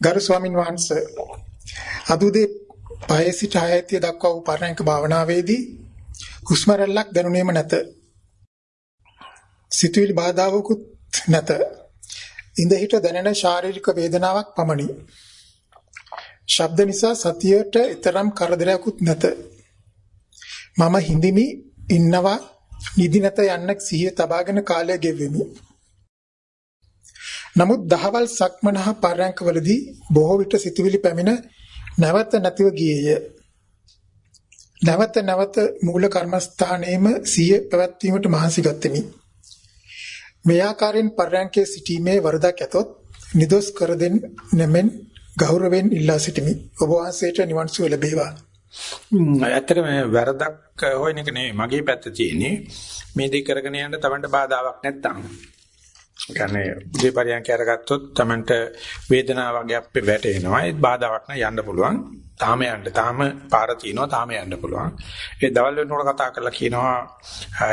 ගරු ස්වාමින් වහන්සේ අදුදේ පහේ සිට හයතිය දක්වා වූ පරණක භාවනාවේදී හුස්ම රැල්ලක් දැනුනේම නැත. සිතුවිලි බාධාවකුත් නැත. ඉඳ හිට දැනෙන ශාරීරික වේදනාවක් පමණි. ශබ්ද නිසා සතියට ඊතරම් කරදරයක්ුත් නැත. මම හිඳිමි ඉන්නවා නිදි නැත යන්නක් සිහිය තබාගෙන කාලය ගෙවෙමි. නමුත් දහවල් සක්මනහ පරයන්කවලදී බොහෝ විට සිතුවිලි පැමිණ නැවත නැතිව ගියේය. නැවත නැවත මූල කර්මස්ථානයේම සිහිය පැවැත්වීමට මහන්සි ගත්තෙමි. මේ ආකාරයෙන් පරයන්කේ සිටීමේ වරදක් ඇතොත් නිදොස් කර දෙන්න නැමෙන් ගෞරවයෙන් ඉල්ලා සිටිමි. ඔබ වහන්සේට නිවන් සුව ලැබේවා. ඇත්තටම වැරදක් හොයන එක නෙවෙයි මගේ පැත්ත තියෙන්නේ. මේ දෙක කරගෙන යන්න තමන්ට බාධාවක් නැත්තම්. කියන්නේ උදේ පරියන්ක අරගත්තොත් තමන්ට වේදනාව වගේ අපේ වැටෙනවා. ඒ බාධාවක් නැ යන්න පුළුවන්. තාම යන්න. තාම පාර තියෙනවා. තාම යන්න පුළුවන්. ඒ දවල් වෙනකොට කතා කරලා කියනවා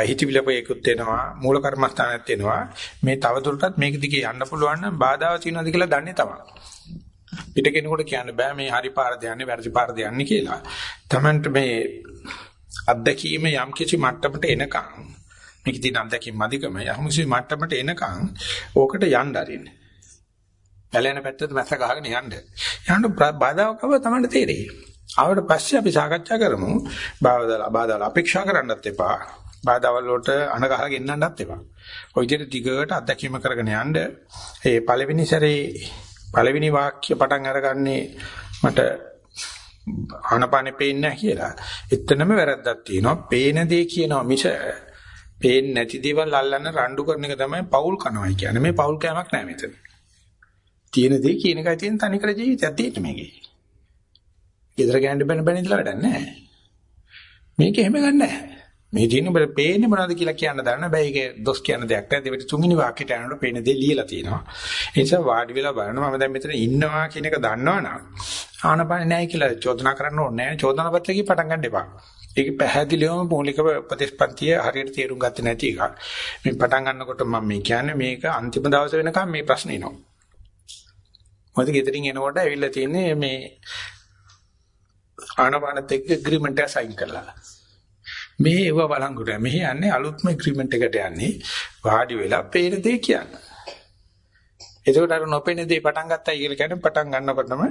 හිතවිලපේකුත් වෙනවා. මූල කර්මස්ථානයක් වෙනවා. මේ තව දුරටත් මේක දිගේ යන්න පුළුවන් නම් බාධාව තියෙනවද කියලා දන්නේ තමයි. පිට කෙනෙකුට කියන්න බෑ මේ හරි පාරද යන්නේ වැරදි පාරද යන්නේ කියලා. Tamanට මේ අත්දැකීම යම් කිසි මට්ටමට එනකන් මේක තියෙන අත්දැකීම් මදිකම යම් කිසි මට්ටමට එනකන් ඕකට යන්න අරින්න. පැලෙන පැත්තට මැස්ස ගහගෙන යන්න. යන්න බාධාකව Tamanට තේරෙයි. ආවට පස්සේ අපි සාකච්ඡා කරමු. බාධා බාධා අපේක්ෂා කරන්නත් එපා. බාධාවල් වලට අනගහලා ගෙන්නන්නත් එපා. ඔය විදිහට දිගට අත්දැකීම කරගෙන යන්න ඒ පළවෙනි සැරේ පළවෙනි වාක්‍ය පටන් අරගන්නේ මට ආනපානෙ පේන්නේ නැහැ කියලා. එතනම වැරද්දක් තියෙනවා. පේන දේ කියනවා මිස පේන්නේ නැති දේවල් අල්ලන්න රණ්ඩු කරන එක තමයි පෞල් කනවයි කියන්නේ. මේ පෞල් කෑමක් නෑ මෙතන. තියෙන දේ කියන එකයි තියෙන තනිකර ජීවිතයක් තියෙන්නේ මේකේ. ගෙදර ගෑනට බැන බැන ඉඳලා වැඩක් නැහැ. මේක එහෙම ගන්න නැහැ. මේ තියෙන බල පේන්නේ මොනවද කියලා කියන්න දන්න බෑ ඒක දොස් කියන දෙයක් නෑ දෙවිට තුන්වෙනි වාක්‍යයට යනකොට පේන දේ ලියලා තියෙනවා ඒ නිසා වාඩි වෙලා බලනවා මම දැන් මෙතන ඉන්නවා කියන එක දන්නවනම් ආනපාන නැහැ කියලා චෝදනා කරන්න ඕනේ නෑ චෝදනා පත්‍රකේ පටන් ගන්න එපා ඒක පැහැදිලිවම මූලික උපදේශපන්තිය හරියට තේරුම් ගත්තේ නැති එක මේ පටන් ගන්නකොට මම මේ කියන්නේ මේක අන්තිම දවස වෙනකම් මේ ප්‍රශ්නේ එනවා. මොකද ගෙදරින් එනකොට ඇවිල්ලා තියෙන්නේ මේ ආනපානත් එක්ක ඇග්‍රීමන්ට් එක සයින් කරලා. මේ ඒව බලංගුට මෙහි යන්නේ අලුත්ම ඇග්‍රීමන්ට් එකට යන්නේ. වාඩි වෙලා පේන දේ කියන්නේ. එතකොට අර නොපෙන දේ පටන් ගත්තා කියලා කියන්නේ පටන් ගන්නකොටම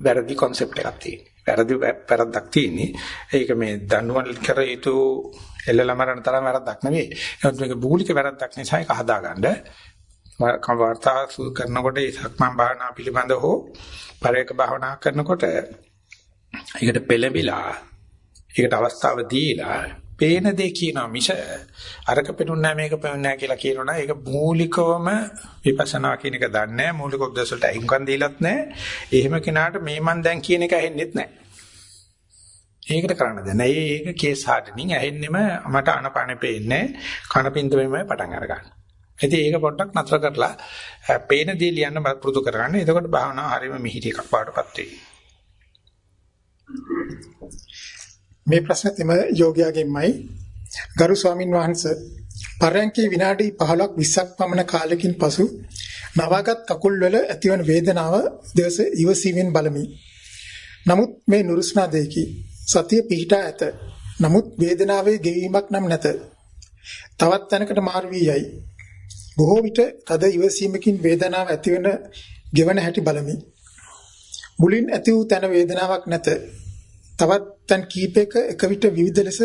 වැරදි concept එකක් තියෙනවා. වැරදි වැරද්දක් තියෙන්නේ. ඒක මේ දඬුවම් කර යුතු එල්ලලමරන තරම් වැරද්දක් නෙවෙයි. නමුත් මේක බූලික වැරද්දක් නිසා ඒක හදාගන්න කවර්තා කරනකොට ඒ සක්මන් භාවනා පිළිබඳව හෝ පරේක භාවනා කරනකොට ඒකට පෙළඹිලා ඒකට අවස්ථාව දීලා පේන දේ කියනවා මිස අරක පෙනුන්නේ මේක පෙනුන්නේ කියලා කියනවනේ ඒක මූලිකවම විපස්සනා කියන එක දන්නේ නැහැ මූලික උද්දේශ වලට අයින්කම් දීලත් නැහැ එහෙම කෙනාට මේ මන් දැන් කියන එක ඇහෙන්නෙත් නැහැ ඒකට කරන්න දෙන්න. ඒක කේස් හાર્ඩනින් ඇහෙන්නෙම මට අනපන පේන්නේ කන පින්දෙමයි පටන් අරගන්න. ඉතින් ඒක පොඩ්ඩක් නතර කරලා පේන දේ ලියන්න පුරුදු කරගන්න. එතකොට භාවනාව හරීම මිහිරි එකක් වඩටපත් වෙයි. මේ ප්‍රශ්න තෙම යෝගයාගෙන්මයි ගරු ස්වාමින් වහන්සේ පරයන්කේ විනාඩි 15ක් 20ක් පමණ කාලෙකින් පසු නවාගත් කකුල් වල ඇතිවන වේදනාව දවස ඉවසීමෙන් බලමි. නමුත් මේ නුරුස්නා දෙකි. සතිය පිහිටා ඇත. නමුත් වේදනාවේ ගෙවීමක් නම් නැත. තවත් තැනකට මාරු වී යයි. බොහෝ විට තද ඉවසීමකින් වේදනාව ඇතිවන ගෙවන හැටි බලමි. මුලින් ඇති වූ තැන වේදනාවක් නැත. තවත් තැන් කීපයක එක විට විවිධ ලෙස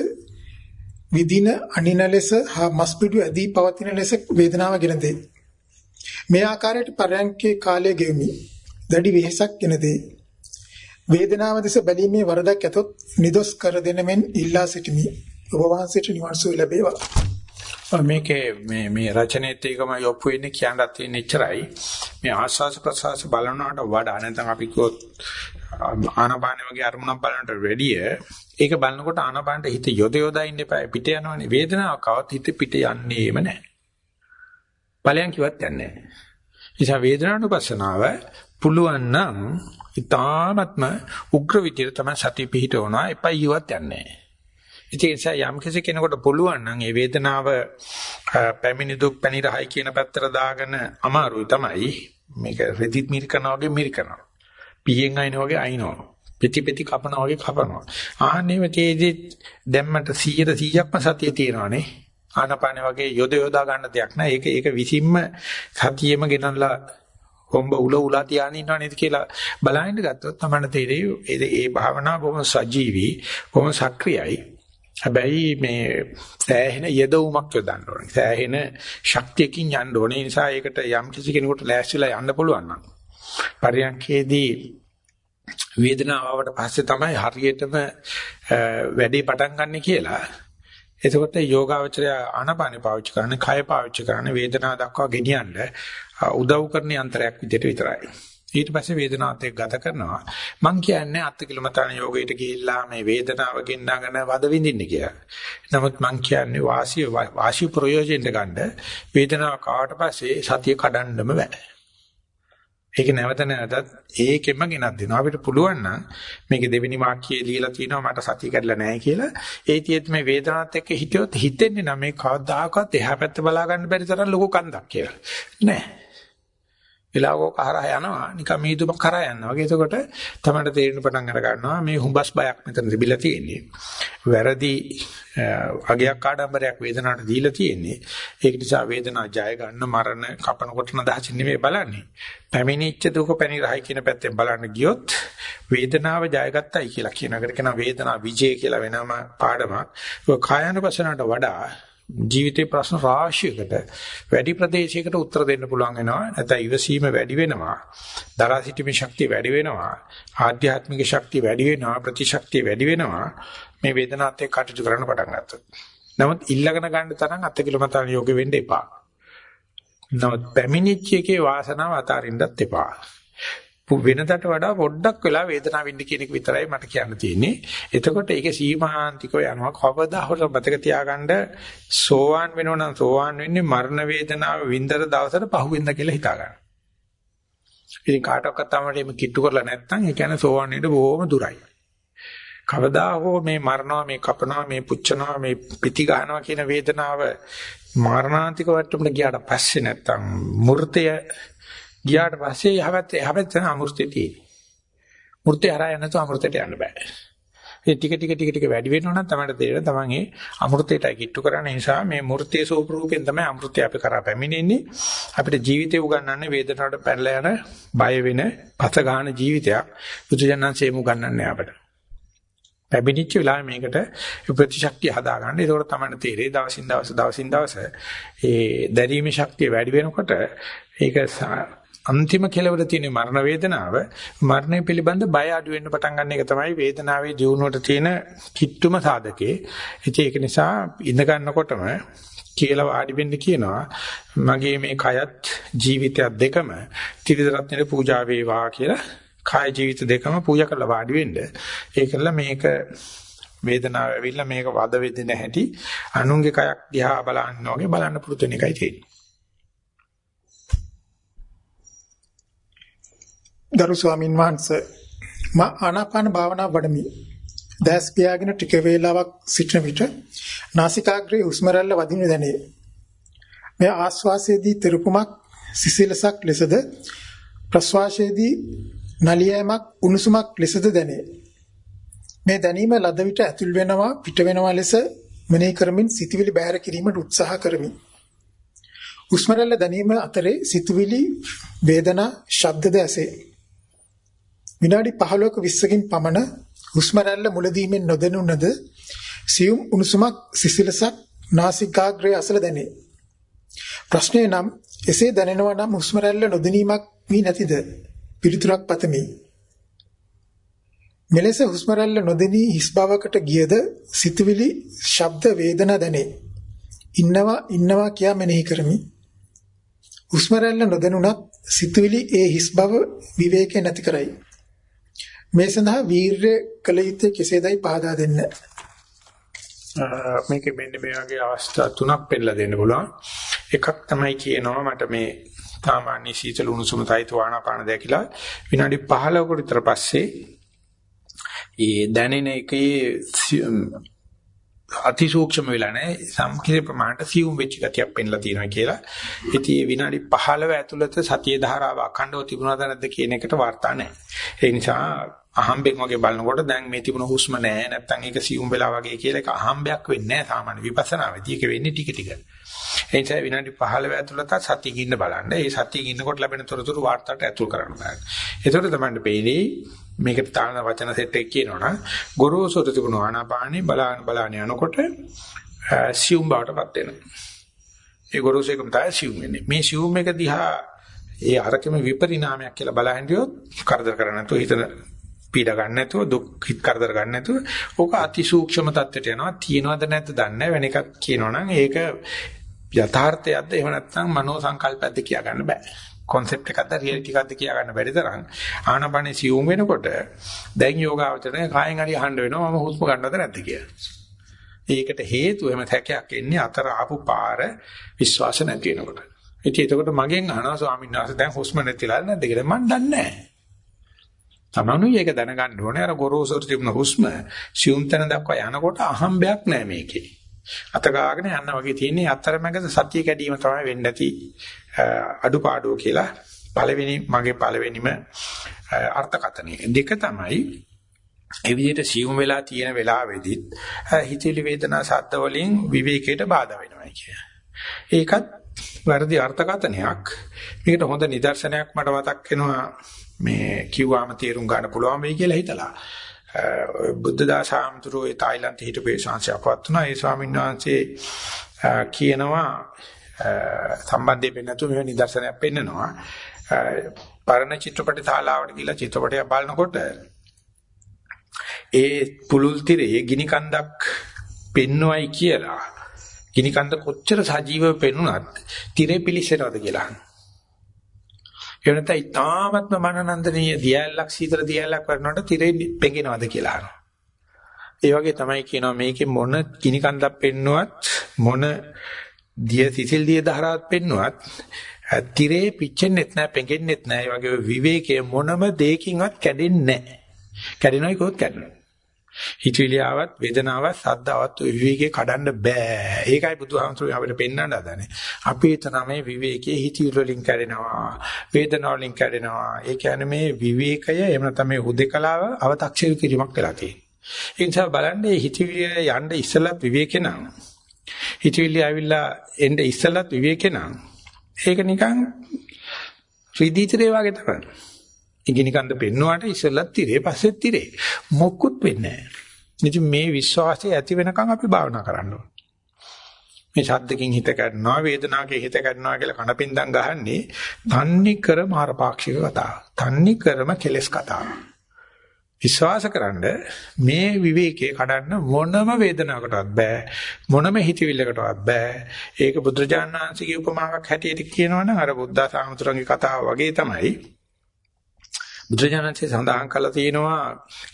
විදින අනින ලෙස හා මස්පිඩු ඇදී පවතින ලෙස වේදනාව ගෙන දෙයි. මේ ආකාරයට පරයන්කේ කාලය ගෙවමි. දැඩි වෙහසක් ගෙන දෙයි. වේදනාව දෙස බැලීමේ වරදක් ඇතොත් නිදොස් කර දෙන මෙන් ඉල්ලා සිටිමි. ඔබ වහන්සේට නිවන් සුව ලැබේවා. මේකේ මේ මේ රචනෙත් එකම යොප්පු වෙන්නේ කියන්නත් තියෙන ඉච්චරයි. මේ ආස්වාස ප්‍රසවාස බලනවාට වඩා නැත්නම් අපි කිව්වොත් ආනපාන වගේ අරමුණක් බලනට වැඩිය ඒක බලනකොට ආනපානට හිත යොද යොදා ඉන්න එපා පිට යනවනේ වේදනාවකවත් හිත පිට යන්නේම නැහැ. ඵලයන් කිව්වත් යන්නේ නැහැ. නිසා වේදනානුපස්සනාව පුළුවන් නම් ඊ타ත්ම උග්‍ර විදියට තමයි සතිය පිහිටවනවා එපා ඊවත් යන්නේ නැහැ. ඉතින් යම් කෙනෙකුට පුළුවන් නම් ඒ වේදනාව පැමිණි දුක් පැනිරහයි කියන පැත්තට දාගෙන අමාරුයි තමයි. මේක රෙදිත් මිරිකනවා වගේ මිරිකනවා. පියෙන් අයින වගේ අයිනවා. පිටි පිටි කපනවා වගේ කපනවා. ආන්නේම තේදී දැම්මට 100 100ක්ම සතිය තියෙනවානේ. ආනපාන වගේ යොද යොදා ගන්න දෙයක් නෑ. ඒක ඒක විසින්ම සතියෙම ගෙනල්ලා කොම්බ උල උලා තියාගෙන ඉන්නව නේද කියලා බලහින්න ගත්තොත් තමයි තේරෙයි ඒ ඒ භාවනාව බොහොම සජීවී බොහොම සක්‍රියයි හැබැයි මේ සෑහෙන යෙදවුමක් යොදන්න ඕනේ සෑහෙන ශක්තියකින් යන්න ඕනේ ඒ නිසා ඒකට යම් කිසි කෙනෙකුට ලෑස්තිලා යන්න පුළුවන් නම් පරියන්කේදී වේදනාව ආවට පස්සේ තමයි හරියටම වැඩේ පටන් ගන්න කියලා එතකොට යෝගාවචරය ආනපානෙ පාවිච්චි කරන්නේ කය පාවිච්චි කරන්නේ වේදනාව දක්වා ගෙනියන්න උදව් කරන යන්ත්‍රයක් විදිහට විතරයි. ඊට පස්සේ වේදනාවත් එක්ක ගත කරනවා. මං කියන්නේ අත් කිලමතාන යෝගයට ගිහිල්ලා මේ වේදනාව ගෙන්නගෙන වද විඳින්න කියලා. නමුත් මං කියන්නේ වාසිය වාසිය ප්‍රයෝජනෙට ගන්න වේදනාව කාට පස්සේ සතිය කඩන්නම බෑ. ඒක නැවත නැවතත් ඒකෙම ගෙනත් දෙනවා. අපිට පුළුවන් නම් මේක දෙවෙනි වාක්‍යයේ ලියලා තිනවා මට සතිය කැඩලා නැහැ කියලා. ඒ තියේත් මේ වේදනාවත් එක්ක හිටියොත් හිතෙන්නේ නම් මේ කවදාකවත් එහා පැත්ත බලා ගන්න බැරි තරම් ලොකු කන්දක් කියලා. නෑ. වෙලාවක කරා යනවා. නිකන් මීදුම කරා යනවා. වගේ. එතකොට තමයි තේරෙන පටන් අර ගන්නවා මේ හුඹස් බයක් මෙතන තිබිලා තියෙන්නේ. වැරදි අගයක් ආඩම්බරයක් වේදනාවට දීලා තියෙන්නේ. ඒක නිසා වේදනාව ජය ගන්න මරණ කපන කොටන දහසින් නෙමෙයි බලන්නේ. පැමිණිච්ච දුක පැනිරහයි කියන පැත්තෙන් බලන්න ගියොත් වේදනාව ජයගත්තයි කියලා කියන එකට කියන වේදනාව විජය කියලා වෙනම පාඩමක්. ඒක කායानुපසනට වඩා ජීවිතේ ප්‍රශ්න රාශියකට වැඩි ප්‍රදේශයකට උත්තර දෙන්න පුළුවන් වෙනවා. නැත්නම් ඉවසීම වැඩි වෙනවා. දරා සිටීමේ ශක්තිය වැඩි වෙනවා. ආධ්‍යාත්මික ශක්තිය වැඩි වෙනවා. ප්‍රතිශක්තිය වැඩි වෙනවා. මේ වේදනාවත් එක්ක කටයුතු කරන්න පටන් ගත්තොත්. නමුත් ඉල්ලගෙන ගන්න තරම් අත්කිලමතාන යෝග වෙන්න එපා. නමුත් පැමිණිච්ච එකේ වාසනාව අතාරින්නත් එපා. වෙනදට වඩා පොඩ්ඩක් වෙලා වේදනාව විඳ කියන එක විතරයි මට කියන්න තියෙන්නේ. එතකොට ඒකේ සීමාන්තිකව යනවා. කවදා හොර මතක තියාගන්න සෝවාන් වෙනවනම් සෝවාන් වෙන්නේ මරණ වේදනාව විඳතර දවසට පහුවෙන්ද කියලා හිතා ගන්න. ඉතින් කාටවත් තමයි මේ කිට්ටු කරලා නැත්නම් ඒ කියන්නේ සෝවාන් වෙන්න බොහොම දුරයි. කවදා හෝ මේ මරනවා මේ කපනවා මේ පුච්චනවා මේ පිටි ගන්නවා කියන වේදනාව මරණාන්තික වට්ටමට ගියාට පස්සේ නැත්තම් මූර්තය ගියාට පස්සේ යහපත් යහපත් තන අමෘතේ තියෙන්නේ. මෘතේ හරහා යන තු අමෘතයට යන්න බෑ. ඒ ටික ටික ටික ටික වැඩි වෙනවා නම් තමයි තේරෙන තමන් ඒ අමෘතයටයි කිට්ටු කරන නිසා මේ මෘතයේ ස්වරූපයෙන් තමයි අමෘතය අපි කරා පැමිණෙන්නේ. අපිට ජීවිතේ උගන්වන්නේ වේදනාවට පැනලා යන බය වෙන පත ගන්න ජීවිතයක්. බුදුජානන්සේම උගන්වන්නේ අපට. පැමිණිච්ච වෙලාවේ මේකට ප්‍රතිශක්තිය හදාගන්න. ඒකෝර තමයි තේරෙයි දවසින් දවස දවසින් දවස ඒ දැරීමේ ශක්තිය වැඩි වෙනකොට ඒක අන්තිම කෙලවර තියෙන මරණ වේදනාව මරණය පිළිබඳ බය අඩු වෙන්න පටන් ගන්න එක තමයි වේදනාවේ ජීවුණුවට තියෙන කිට්ටුම සාධකේ. ඉතින් ඒක නිසා ඉඳ ගන්නකොටම කියලා වාඩි වෙන්න කියනවා මගේ මේ කයත් ජීවිතයත් දෙකම ත්‍රිවිධ පූජා වේවා කියලා කාය ජීවිත දෙකම පූජා කරලා වාඩි වෙන්න. ඒකල මේක වේදනාව ඇවිල්ලා මේක වද වෙදින හැටි අනුන්ගේ කයක් දිහා බලන්න වගේ බලන්න පුරුදු වෙන එකයි තියෙන්නේ. ගරු ස්වාමින් වහන්සේ මා ආනාපාන භාවනාව වඩමි. දැස් පියාගෙන ටික වේලාවක් සිටින විට නාසිකාග්‍රේ හුස්ම රැල්ල වදිනු දැනේ. මේ ආශ්වාසයේදී තිරුකුමක් සිසිලසක් ලෙසද ප්‍රශ්වාසයේදී නලියෑමක් උණුසුමක් ලෙසද දැනේ. මේ දැනීම ලද විට ඇතුල් වෙනවා පිට වෙනවා ලෙස මෙනෙහි කරමින් සිතවිලි බැහැර කිරීමට උත්සාහ කරමි. හුස්ම රැල්ල දැනීම අතරේ සිතවිලි වේදනා ශබ්දද ඇසේ. විනාඩි 15ක 20කින් පමණ හුස්ම රැල්ල මුලදීමෙන් නොදැනුණද සියුම් උණුසුමක් සිසිලසක් නාසිකාග්‍රය අසල දැනේ. ප්‍රශ්නය නම් එසේ දැනෙනවා නම් හුස්ම රැල්ල නොදැනීමක් වී නැතිද? පිළිතුරක් පතමි. මෙලෙස හුස්ම රැල්ල නොදෙනී හිස් බවකට ගියද සිතුවිලි ශබ්ද වේදනා දැනේ. ඉන්නවා ඉන්නවා කියා මෙනෙහි කරමි. හුස්ම රැල්ල නොදැනුණත් සිතුවිලි ඒ හිස් බව විවේකේ නැති කරයි. මේ සඳහා වීරය කළ යුත්තේ කෙසේදයි පහදා දෙන්න. මේක මෙන්න මේ වගේ අවස්ථා තුනක් පෙන්නලා දෙන්න පුළුවන්. එකක් තමයි කියනවා මට මේ සාමාන්‍ය සීතල උණුසුම සහිත ආනාපාන දැකිලා විනාඩි 15කට විතර පස්සේ ඒ දැනෙන එකේ අතිසූක්ෂම වෙලා නැහැ සම්කිර ප්‍රමාණයට සියුම් වෙච්ච ගතියක් පෙන්ලා තියෙනවා කියලා. ඉතින් මේ විනාඩි 15 ඇතුළත සතිය ධාරාව අඛණ්ඩව තිබුණාද නැද්ද කියන එකට වාර්තා නැහැ. ඒ නිසා අහම්බෙන් වගේ බලනකොට දැන් මේ තිබුණ හුස්ම නැහැ නැත්තම් ඒක සියුම් වෙලා වගේ කියලා එක අහම්බයක් වෙන්නේ නැහැ සාමාන්‍ය විපස්සනාවේදී. ඒක වෙන්නේ ටික ටික. ඒ නිසා විනාඩි 15 ඇතුළත සතියින් ඉන්න බලන්න. ඒ සතියින් ඉන්නකොට ලැබෙන තොරතුරු වාර්තාවට ඇතුල් කරන්න බෑ. ඒතකොට තමයි පේන්නේ මේකට තාන වචන සෙට් එක කියනවනම් ගොරෝසුට තිබුණ ආනාපානේ බලාන බලාන යනකොට සියුම් බවටපත් වෙනවා. ඒ ගොරෝසු එකම තමයි සියුම් වෙන්නේ. මේ සියුම් එක දිහා ඒ අරකෙම විපරිණාමයක් කියලා බලහින් දියොත් කරදර කරන්නේ නැතුව හිතන පීඩ ගන්න නැතුව දුක් හිත කරදර ගන්න නැතුව ඕක අතිසූක්ෂම தත්ත්වයට යනවා. තියනවද නැද්ද දන්නේ නැහැ. වෙන එකක් කියනවනම් ඒක යථාර්ථයක්ද එහෙම නැත්නම් මනෝ සංකල්පයක්ද කියා ගන්න බෑ. concept එකක්ද reality එකක්ද කියා ගන්න බැරි තරම් ආනපනේ සියුම් වෙනකොට දැන් යෝගාවචරණය කායෙන් හරි අහන්න වෙනවා මම හුස්ම ගන්නවද නැද්ද කියලා. ඒකට හේතුව එම තැකයක් එන්නේ අතර ආපු පාර විශ්වාස නැති වෙනකොට. ඉතින් එතකොට මගෙන් අහනවා ස්වාමීන් වහන්සේ දැන් හුස්ම නැතිලා නැද්ද කියලා මම දන්නේ නැහැ. තමනුයි ඒක දැනගන්න ඕනේ අර ගොරෝසුට තිබුණ හුස්ම සියුම් තැන දක්වා යනකොට අහම්බයක් නැහැ මේකේ. අත ගාගෙන යන්න වගේ තියෙන්නේ අතරමැද සතිය කැඩීම තමයි වෙන්න ඇති අඩුපාඩුව කියලා පළවෙනි මගේ පළවෙනිම අර්ථකථනය. දෙක තමයි ඒ විදිහට සියුම් වෙලා තියෙන වෙලාවෙදිත් හිතවිලි වේදනා සද්ද වලින් විවේකයට බාධා වෙනවා කිය. ඒකත් වැරදි අර්ථකථනයක්. මේකට හොඳ නිදර්ශනයක් මට මතක් වෙනවා මේ කිව්වාම තේරුම් ගන්න පුළුවන් වෙයි කියලා හිතලා. බුද්ධ දාසාමතුරු ඒ තායිලන්තේ හිටපු ශාන්සියපවත් තුනා ඒ ස්වාමීන් වහන්සේ කියනවා සම්බන්ධයෙන් වෙන්නතු මේ නිදර්ශනයක් පෙන්නනවා. පරණ චිත්‍රපට ශාලාවට ගිහිල්ලා චිත්‍රපටයක් බලනකොට ඒ පුලුල් තිරේ ගිනි කන්දක් පෙන්වයි කියලා. ගිනි කන්ද කොච්චර සජීවව පෙනුනත් තිරේ පිලිසෙනවද කියලා. අහනවා ඒ වෙනත ඉතාමත්ම මනනන්දනීය දියැලක් සීතල දියැලක් වරනකොට තිරේ පෙඟෙනවද කියලා අහනවා. ඒ වගේ තමයි කියනවා මේකේ මොන කිනි කන්දක් පෙන්නුවත් මොන දිය සිසිල් දිය දහරාවක් පෙන්නුවත් තිරේ පිච්චෙන්නෙත් නැහැ පෙඟෙන්නෙත් නැහැ. ඒ වගේ විවේකයේ මොනම දෙයකින්වත් කැඩෙන්නේ නැහැ. කැඩෙනවයි කොහොත් කැඩෙනවා. හිතවිලි ආවත් වේදනාවක් සද්දාවත් විවේකේ කඩන්න බෑ. ඒකයි බුදුහාමුදුරුවෝ අපිට පෙන්වන්න හදන්නේ. අපි තමයි විවේකයේ හිතවිලි වලින් කැඩෙනවා. වේදනාව වලින් කැඩෙනවා. ඒ කියන්නේ මේ විවේකය එහෙම නැත්නම් මේ හුදේකලාව අව탁සිරු කිරීමක් වෙලා තියෙනවා. ඒ නිසා බලන්න මේ හිතවිලි යන්න ඉස්සලත් විවේකේ නම් හිතවිලි ආවිල්ලා එන්න ඉස්සලත් විවේකේ නම් ඒක නිකන් ශ්‍රීදීතරේ වගේ තමයි. ඉගිනිකන්ද පෙන්නුවාට ඉස්සෙල්ලත් තිරේ පස්සෙත් තිරේ. මොකුත් වෙන්නේ නැහැ. ඉතින් මේ විශ්වාසය ඇති වෙනකන් අපි භාවනා කරන්න ඕනේ. මේ ශබ්දකින් හිත ගන්නවා වේදනාවකින් හිත ගන්නවා කියලා කනපින්දම් ගහන්නේ තන්නේ කර මාරපාක්ෂික කතාව. තන්නේ කරම කෙලස් කතාව. විශ්වාසකරනද මේ විවේකේ කඩන්න මොනම වේදනාවකටවත් බෑ මොනම හිතවිල්ලකටවත් බෑ ඒක බුදුරජාණන් වහන්සේගේ උපමාවක් හැටියට කියනවනම් අර බුද්ධ සාමතුරුන්ගේ කතාව වගේ තමයි බුදුජානකසේ සඳහන් කළා තියෙනවා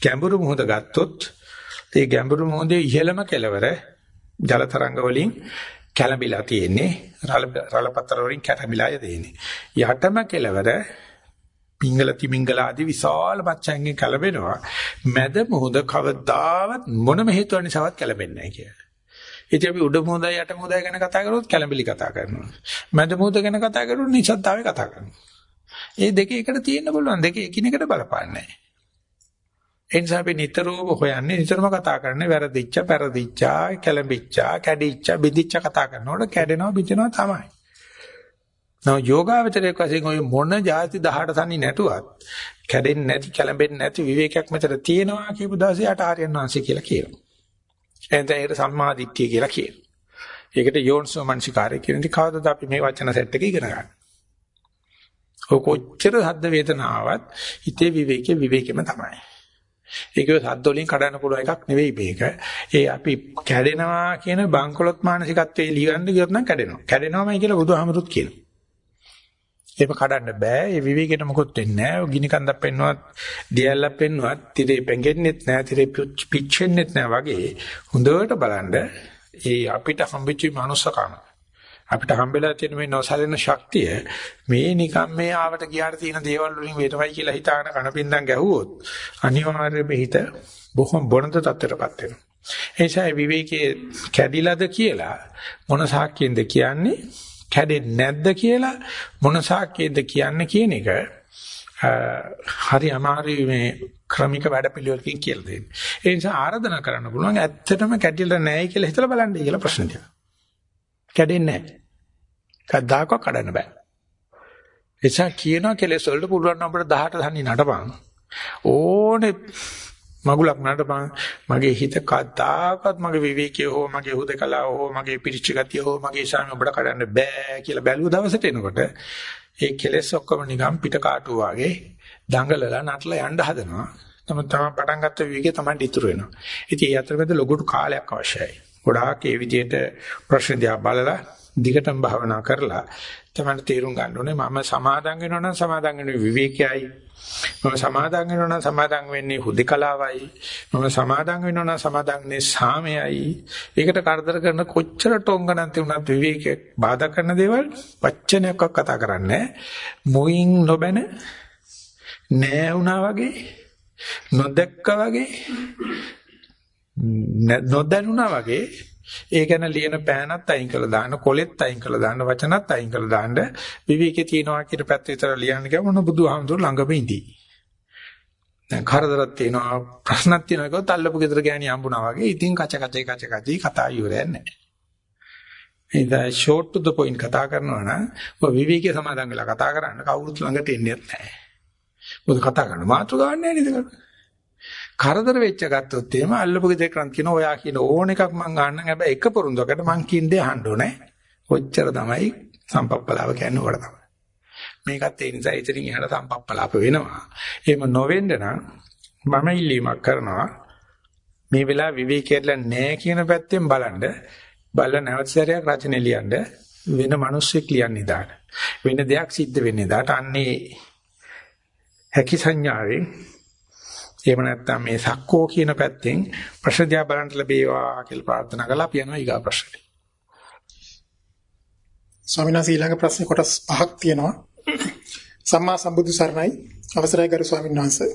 ගැඹුරු මුහුද ගත්තොත් ඒ ගැඹුරු මුහුදේ ඉහළම කෙළවර ජල තරංග වලින් කැළඹිලා තියෙන්නේ රළපතර වලින් කැළඹිලා තියෙන්නේ. යටම කෙළවර පිංගල තිමිංගල ආදී විශාල මච්චයන්ගෙන් කැළඹෙනවා. මැද මුහුද කවදාවත් මොනම හේතුවක් නිසාවත් කැළඹෙන්නේ නැහැ කියලා. ඉතින් අපි උඩ මුහුදයි යට මුහුදයි ගැන කතා කරොත් කැළඹිලි කතා කරනවා. මැද මුහුද ගැන කතා කරොත් නිසද්දාවේ කතා කරනවා. ඒ දෙක එකට තියෙන්න පුළුවන්. දෙක එකිනෙකට බලපාන්නේ නැහැ. ඒ නිසා අපි නිතරම හොයන්නේ නිතරම කතා කරන්නේ වැරදිච්ච, පෙරදිච්චා, කැළඹිච්චා, කැඩිච්ච, බිඳිච්ච කතා කරනකොට කැඩෙනවා, බිඳෙනවා තමයි. නෝ යෝගාවචරයක් වශයෙන් ඔය මොන જાති 18 තනි නැටුවත් කැඩෙන්නේ නැති, කැළඹෙන්නේ නැති විවේකයක් මෙතන තියෙනවා කියපු දවසේ යට ආර්යයන් වංශය කියලා කියනවා. එතෙන් ඒකට සම්මාදිට්ඨිය කියලා කියනවා. ඒකට යෝන්සෝ මනසිකාරය කියන ඉතින් කවදාද අපි මේ වචන සෙට් එක ඉගෙන ගන්න. ඔය කොච්චර සද්ද වේදනාවක් හිතේ විවේකයේ විවේකෙම තමයි. ඒක සද්ද වලින් කඩන්න පුළුවන් එකක් නෙවෙයි මේක. ඒ අපි කැඩෙනවා කියන බංකොලොත් මානසිකත්වයේ ලියන්න ගියොත් නම් කැඩෙනවා. කැඩෙනවාමයි කියලා බුදුහාමුදුරුත් කියනවා. ඒක කඩන්න බෑ. ඒ විවේකෙට මොකොත් වෙන්නේ නෑ. ගිනි කන්දක් පෙන්නුවත්, දියල්ලක් පෙන්නුවත්, තිරේ පෙඟෙන්නෙත් නෑ, තිරේ පිච්චෙන්නෙත් නෑ වගේ හොඳට බලන්න ඒ අපිට හම්බෙච්ච මනුස්සකම අපිට හම්බෙලා තියෙන මේ නොසැලෙන ශක්තිය මේ නිකම් මේ ආවට ගියාට තියෙන දේවල් වලින් වේතවයි කියලා හිතාගෙන කනපින්දම් ගැහුවොත් අනිවාර්යයෙන්ම හිත බොහොම බොනත තත්ත්වයටපත් වෙනවා. එනිසා විවේකයේ කැඩිලාද කියලා මොන සාක්කියෙන්ද කියන්නේ කැඩෙන්නේ නැද්ද කියලා මොන සාක්කියෙන්ද කියන්නේ කියන එක හරි අමාරුයි මේ ක්‍රමික වැඩපිළිවෙලකින් කියලා දෙන්නේ. ඒ නිසා ආරාධනා කරන්න පුළුවන් ඇත්තටම කැඩිලා නැහැ කියලා හිතලා බලන්න කියලා ප්‍රශ්න තියෙනවා. කැඩෙන්නේ නැහැ. කද්දාක කඩන්න බෑ. එසා කියනවා කෙලෙස් වලට පුළුවන් නම් අපිට 18 ධනි නටපන්. ඕනේ මගුලක් නටපන් මගේ හිත කද්දාකත් මගේ විවේකයේ හෝ මගේ හුදකලාව හෝ මගේ පිරිච්ච ගතිය හෝ මගේ සාම ඔබට කඩන්න බෑ කියලා බැලුව දවසට එනකොට ඒ කෙලෙස් ඔක්කොම නිකන් පිට කාටු වගේ දඟලලා නටලා යන්න හදනවා. නමුත් තමයි පටන් ගත්ත විවේකේ තමයි ඉතුරු වෙනවා. ඉතින් ඒ අතරමැද ලොකුට කාලයක් අවශ්‍යයි. ගොඩාක් ඒ විදිහට ප්‍රශ්න දිහා බලලා දිගටම භාවනා කරලා තමයි තේරුම් ගන්න ඕනේ. මම සමාදම් වෙනවා නම් සමාදම් වෙන්නේ විවේකයයි. මම සමාදම් වෙනවා නම් සමාදම් වෙන්නේ හුදකලාවයි. මම සමාදම් වෙනවා නම් සමාදම් වෙන්නේ සාමයයි. ඒකට කරදර කරන කොච්චර ටොංගනන් තිබුණත් විවේකයේ බාධා කරන දේවල් වචනයක් කතා කරන්නේ මොයින් නොබැන නෑ වුණා වගේ නොදැක්කා වගේ නොදැනුණා වගේ ඒ ගැන ලියන පෑනත් අයින් කරලා දාන්න, කොලෙත් අයින් කරලා දාන්න, වචනත් අයින් කරලා දාන්න විවේකේ තියනවා කියන පැත්ත විතර ලියන්න ගියාම මොන බුදුහාමුදුරු ළඟම ඉඳී. දැන් කරදරක් තියෙනවා, ප්‍රශ්නක් තියෙනවා කිව්වොත් අල්ලපු ගෙදර ගෑණි හම්බුනා වගේ ඉතින් කච කච කච කච කතා ඉවරයක් නැහැ. ඉතින් ෂෝට් ටු ද පොයින්ට් කතා කරනවා නම් ඔය විවේකයේ සමාදන් වෙලා කතා කරන්න කවුරුත් ළඟට එන්නේ නැහැ. මොකද කතා කරන්න මාතෘකාවක් නැහැ නේද කරන්නේ. කරදර වෙච්ච ගත්තොත් එහෙම අල්ලපු ගෙදර කරන් කියන ඔයා කියන ඕන එකක් මං ගන්න හැබැයි එක පොරුන්දකට මං කියන දේ අහන්න ඕනේ. කොච්චර තමයි සම්පප්පලාව කියන්නේ උකට තමයි. මේකත් ඒ නිසා ඉතින් එහාට සම්පප්පලාප වෙනවා. එහෙම නොවෙන්න නම් මම ඉල්ලීමක් කරනවා. මේ වෙලාව විවේකයේලා නැහැ කියන පැත්තෙන් බලන්න බල නැවත සැරයක් රචනෙ ලියන්න වෙන මිනිස්සෙක් ලියන්නේ දාට. වෙන දෙයක් සිද්ධ වෙන්නේ දාට අන්නේ හැකි සංඥාවෙන් එහෙම නැත්නම් මේ සක්කෝ කියන පැත්තෙන් ප්‍රශ්න දිහා බලන්න ලැබේවා කියලා ප්‍රාර්ථනා කරලා අපි යනවා ඊගා ප්‍රශ්නට. ස්වාමීන් වහන්සේ ඊළඟ ප්‍රශ්නේ කොටස් පහක් තියෙනවා. සම්මා සම්බුදු සරණයි අවසරයි ගරු ස්වාමීන් වහන්සේ.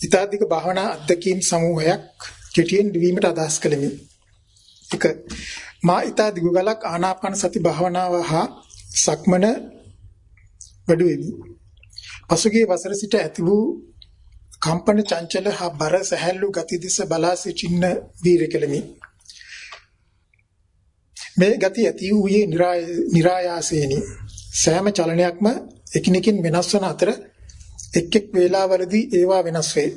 ඊතාදික භාවනා අධ්‍යක්ීම් සමූහයක් කෙටියෙන් දිවීමට අදහස් කළෙමි. එක මා ඊතාදික ගලක් ආනාපාන සති භාවනාව හා සක්මන වැඩුවෙමි. පසුගිය වසර සිට ඇති වූ කම්පන චංචල හා බර සැහැල්ලු ගති දිස බලා සිටින්න වීර කෙලමි. මේ ගති ඇති වූයේ નિરાයාසේනි. සෑම චලනයක්ම එකිනෙකින් වෙනස් වන අතර එක් එක් වේලාවලදී ඒවා වෙනස් වේ.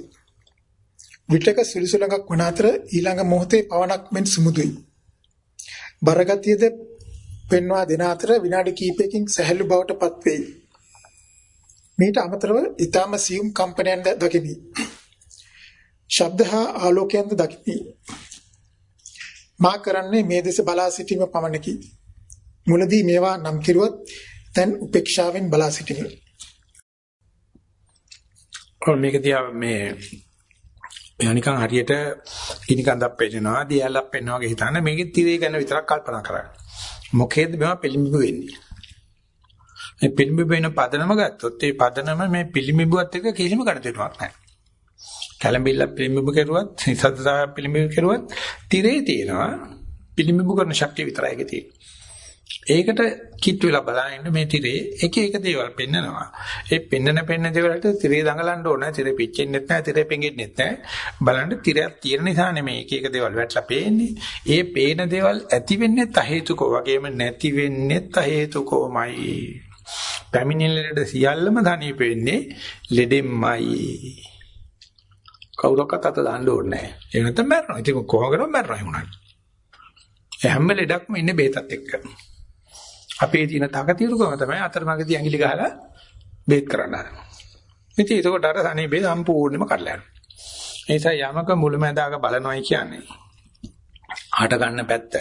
විටක සුළුසුලඟක් වන අතර ඊළඟ මොහොතේ පවණක් මෙන් සුමුදුයි. බරගතියද පෙන්වා දෙන අතර විනාඩි කිහිපයකින් සැහැල්ලු බවට පත් වෙයි. මීට අමතරව ඊටම සියුම් කම්පනයන්ද දකිමි. ශබ්ද හා ආලෝකයන්ද දකිමි. මා කරන්නේ මේ දෙස බලා සිටීම පමණකි. මුලදී මේවා නම් කිරුවත් දැන් උපේක්ෂාවෙන් බලා සිටිමි. මේක දිහා මේ මෙයා නිකන් හරියට ගිනි කන්දක් පෙන්නනවා දියලක් පෙන්නනවා වගේ හිතන්න මේකේ tire ගැන විතරක් කල්පනා කරන්න. මොකේද මේවා පිළිඹු වෙන්නේ? මේ පිළිඹු වෙන පදනම ගත්තොත් ඒ පදනම මේ පිළිඹුවත් එක්ක කිසිම ගණිතයක් නැහැ. කැළඹිල්ල පිළිඹු කෙරුවත්, හිසද්දා පිළිඹු කෙරුවත් tire තියෙනවා. පිළිඹු කරන ශක්තිය විතරයි ඒකේ තියෙන්නේ. ඒකට කිට් වෙලා බලන්න මේ tire එක එක දේවල් පෙන්නනවා. ඒ පෙන්නන පෙන්න දේවල්ට tire දඟලන්න ඕන. tire පිච්චෙන්නෙත් නැහැ, tire පෙඟෙන්නෙත් නැහැ. බලන්න tireක් තියෙන නිසා නෙමෙයි එක එක දේවල් වැටලා පේන්නේ. ඒ පේන දේවල් ඇති වෙන්නේ තහේතුකෝ වගේම නැති වෙන්නේ තහේතුකෝමයි. පැමිණෙන ලෙඩ සියල්ලම ධනීප වෙන්නේ ලෙඩෙම්මයි. කවුරක්වත් අත දාන්න ඕනේ නැහැ. ඒ නැත්නම් මැරෙනවා. ඉතින් කොහොම කරොත් මැරෙනවා වුණා. හැම ලෙඩක්ම ඉන්නේ බේතත් එක්ක. අපේ තියෙන තකතිරුකම තමයි අතරමඟදී ඇඟිලි ගහලා බේත් කරන්න හදනවා. ඉතින් ඒකට අර සනේ බේ සම්පූර්ණයෙන්ම කඩලා යනවා. ඒ නිසා යමක මුලැමැදාක බලනවායි කියන්නේ හට ගන්න පැත්ත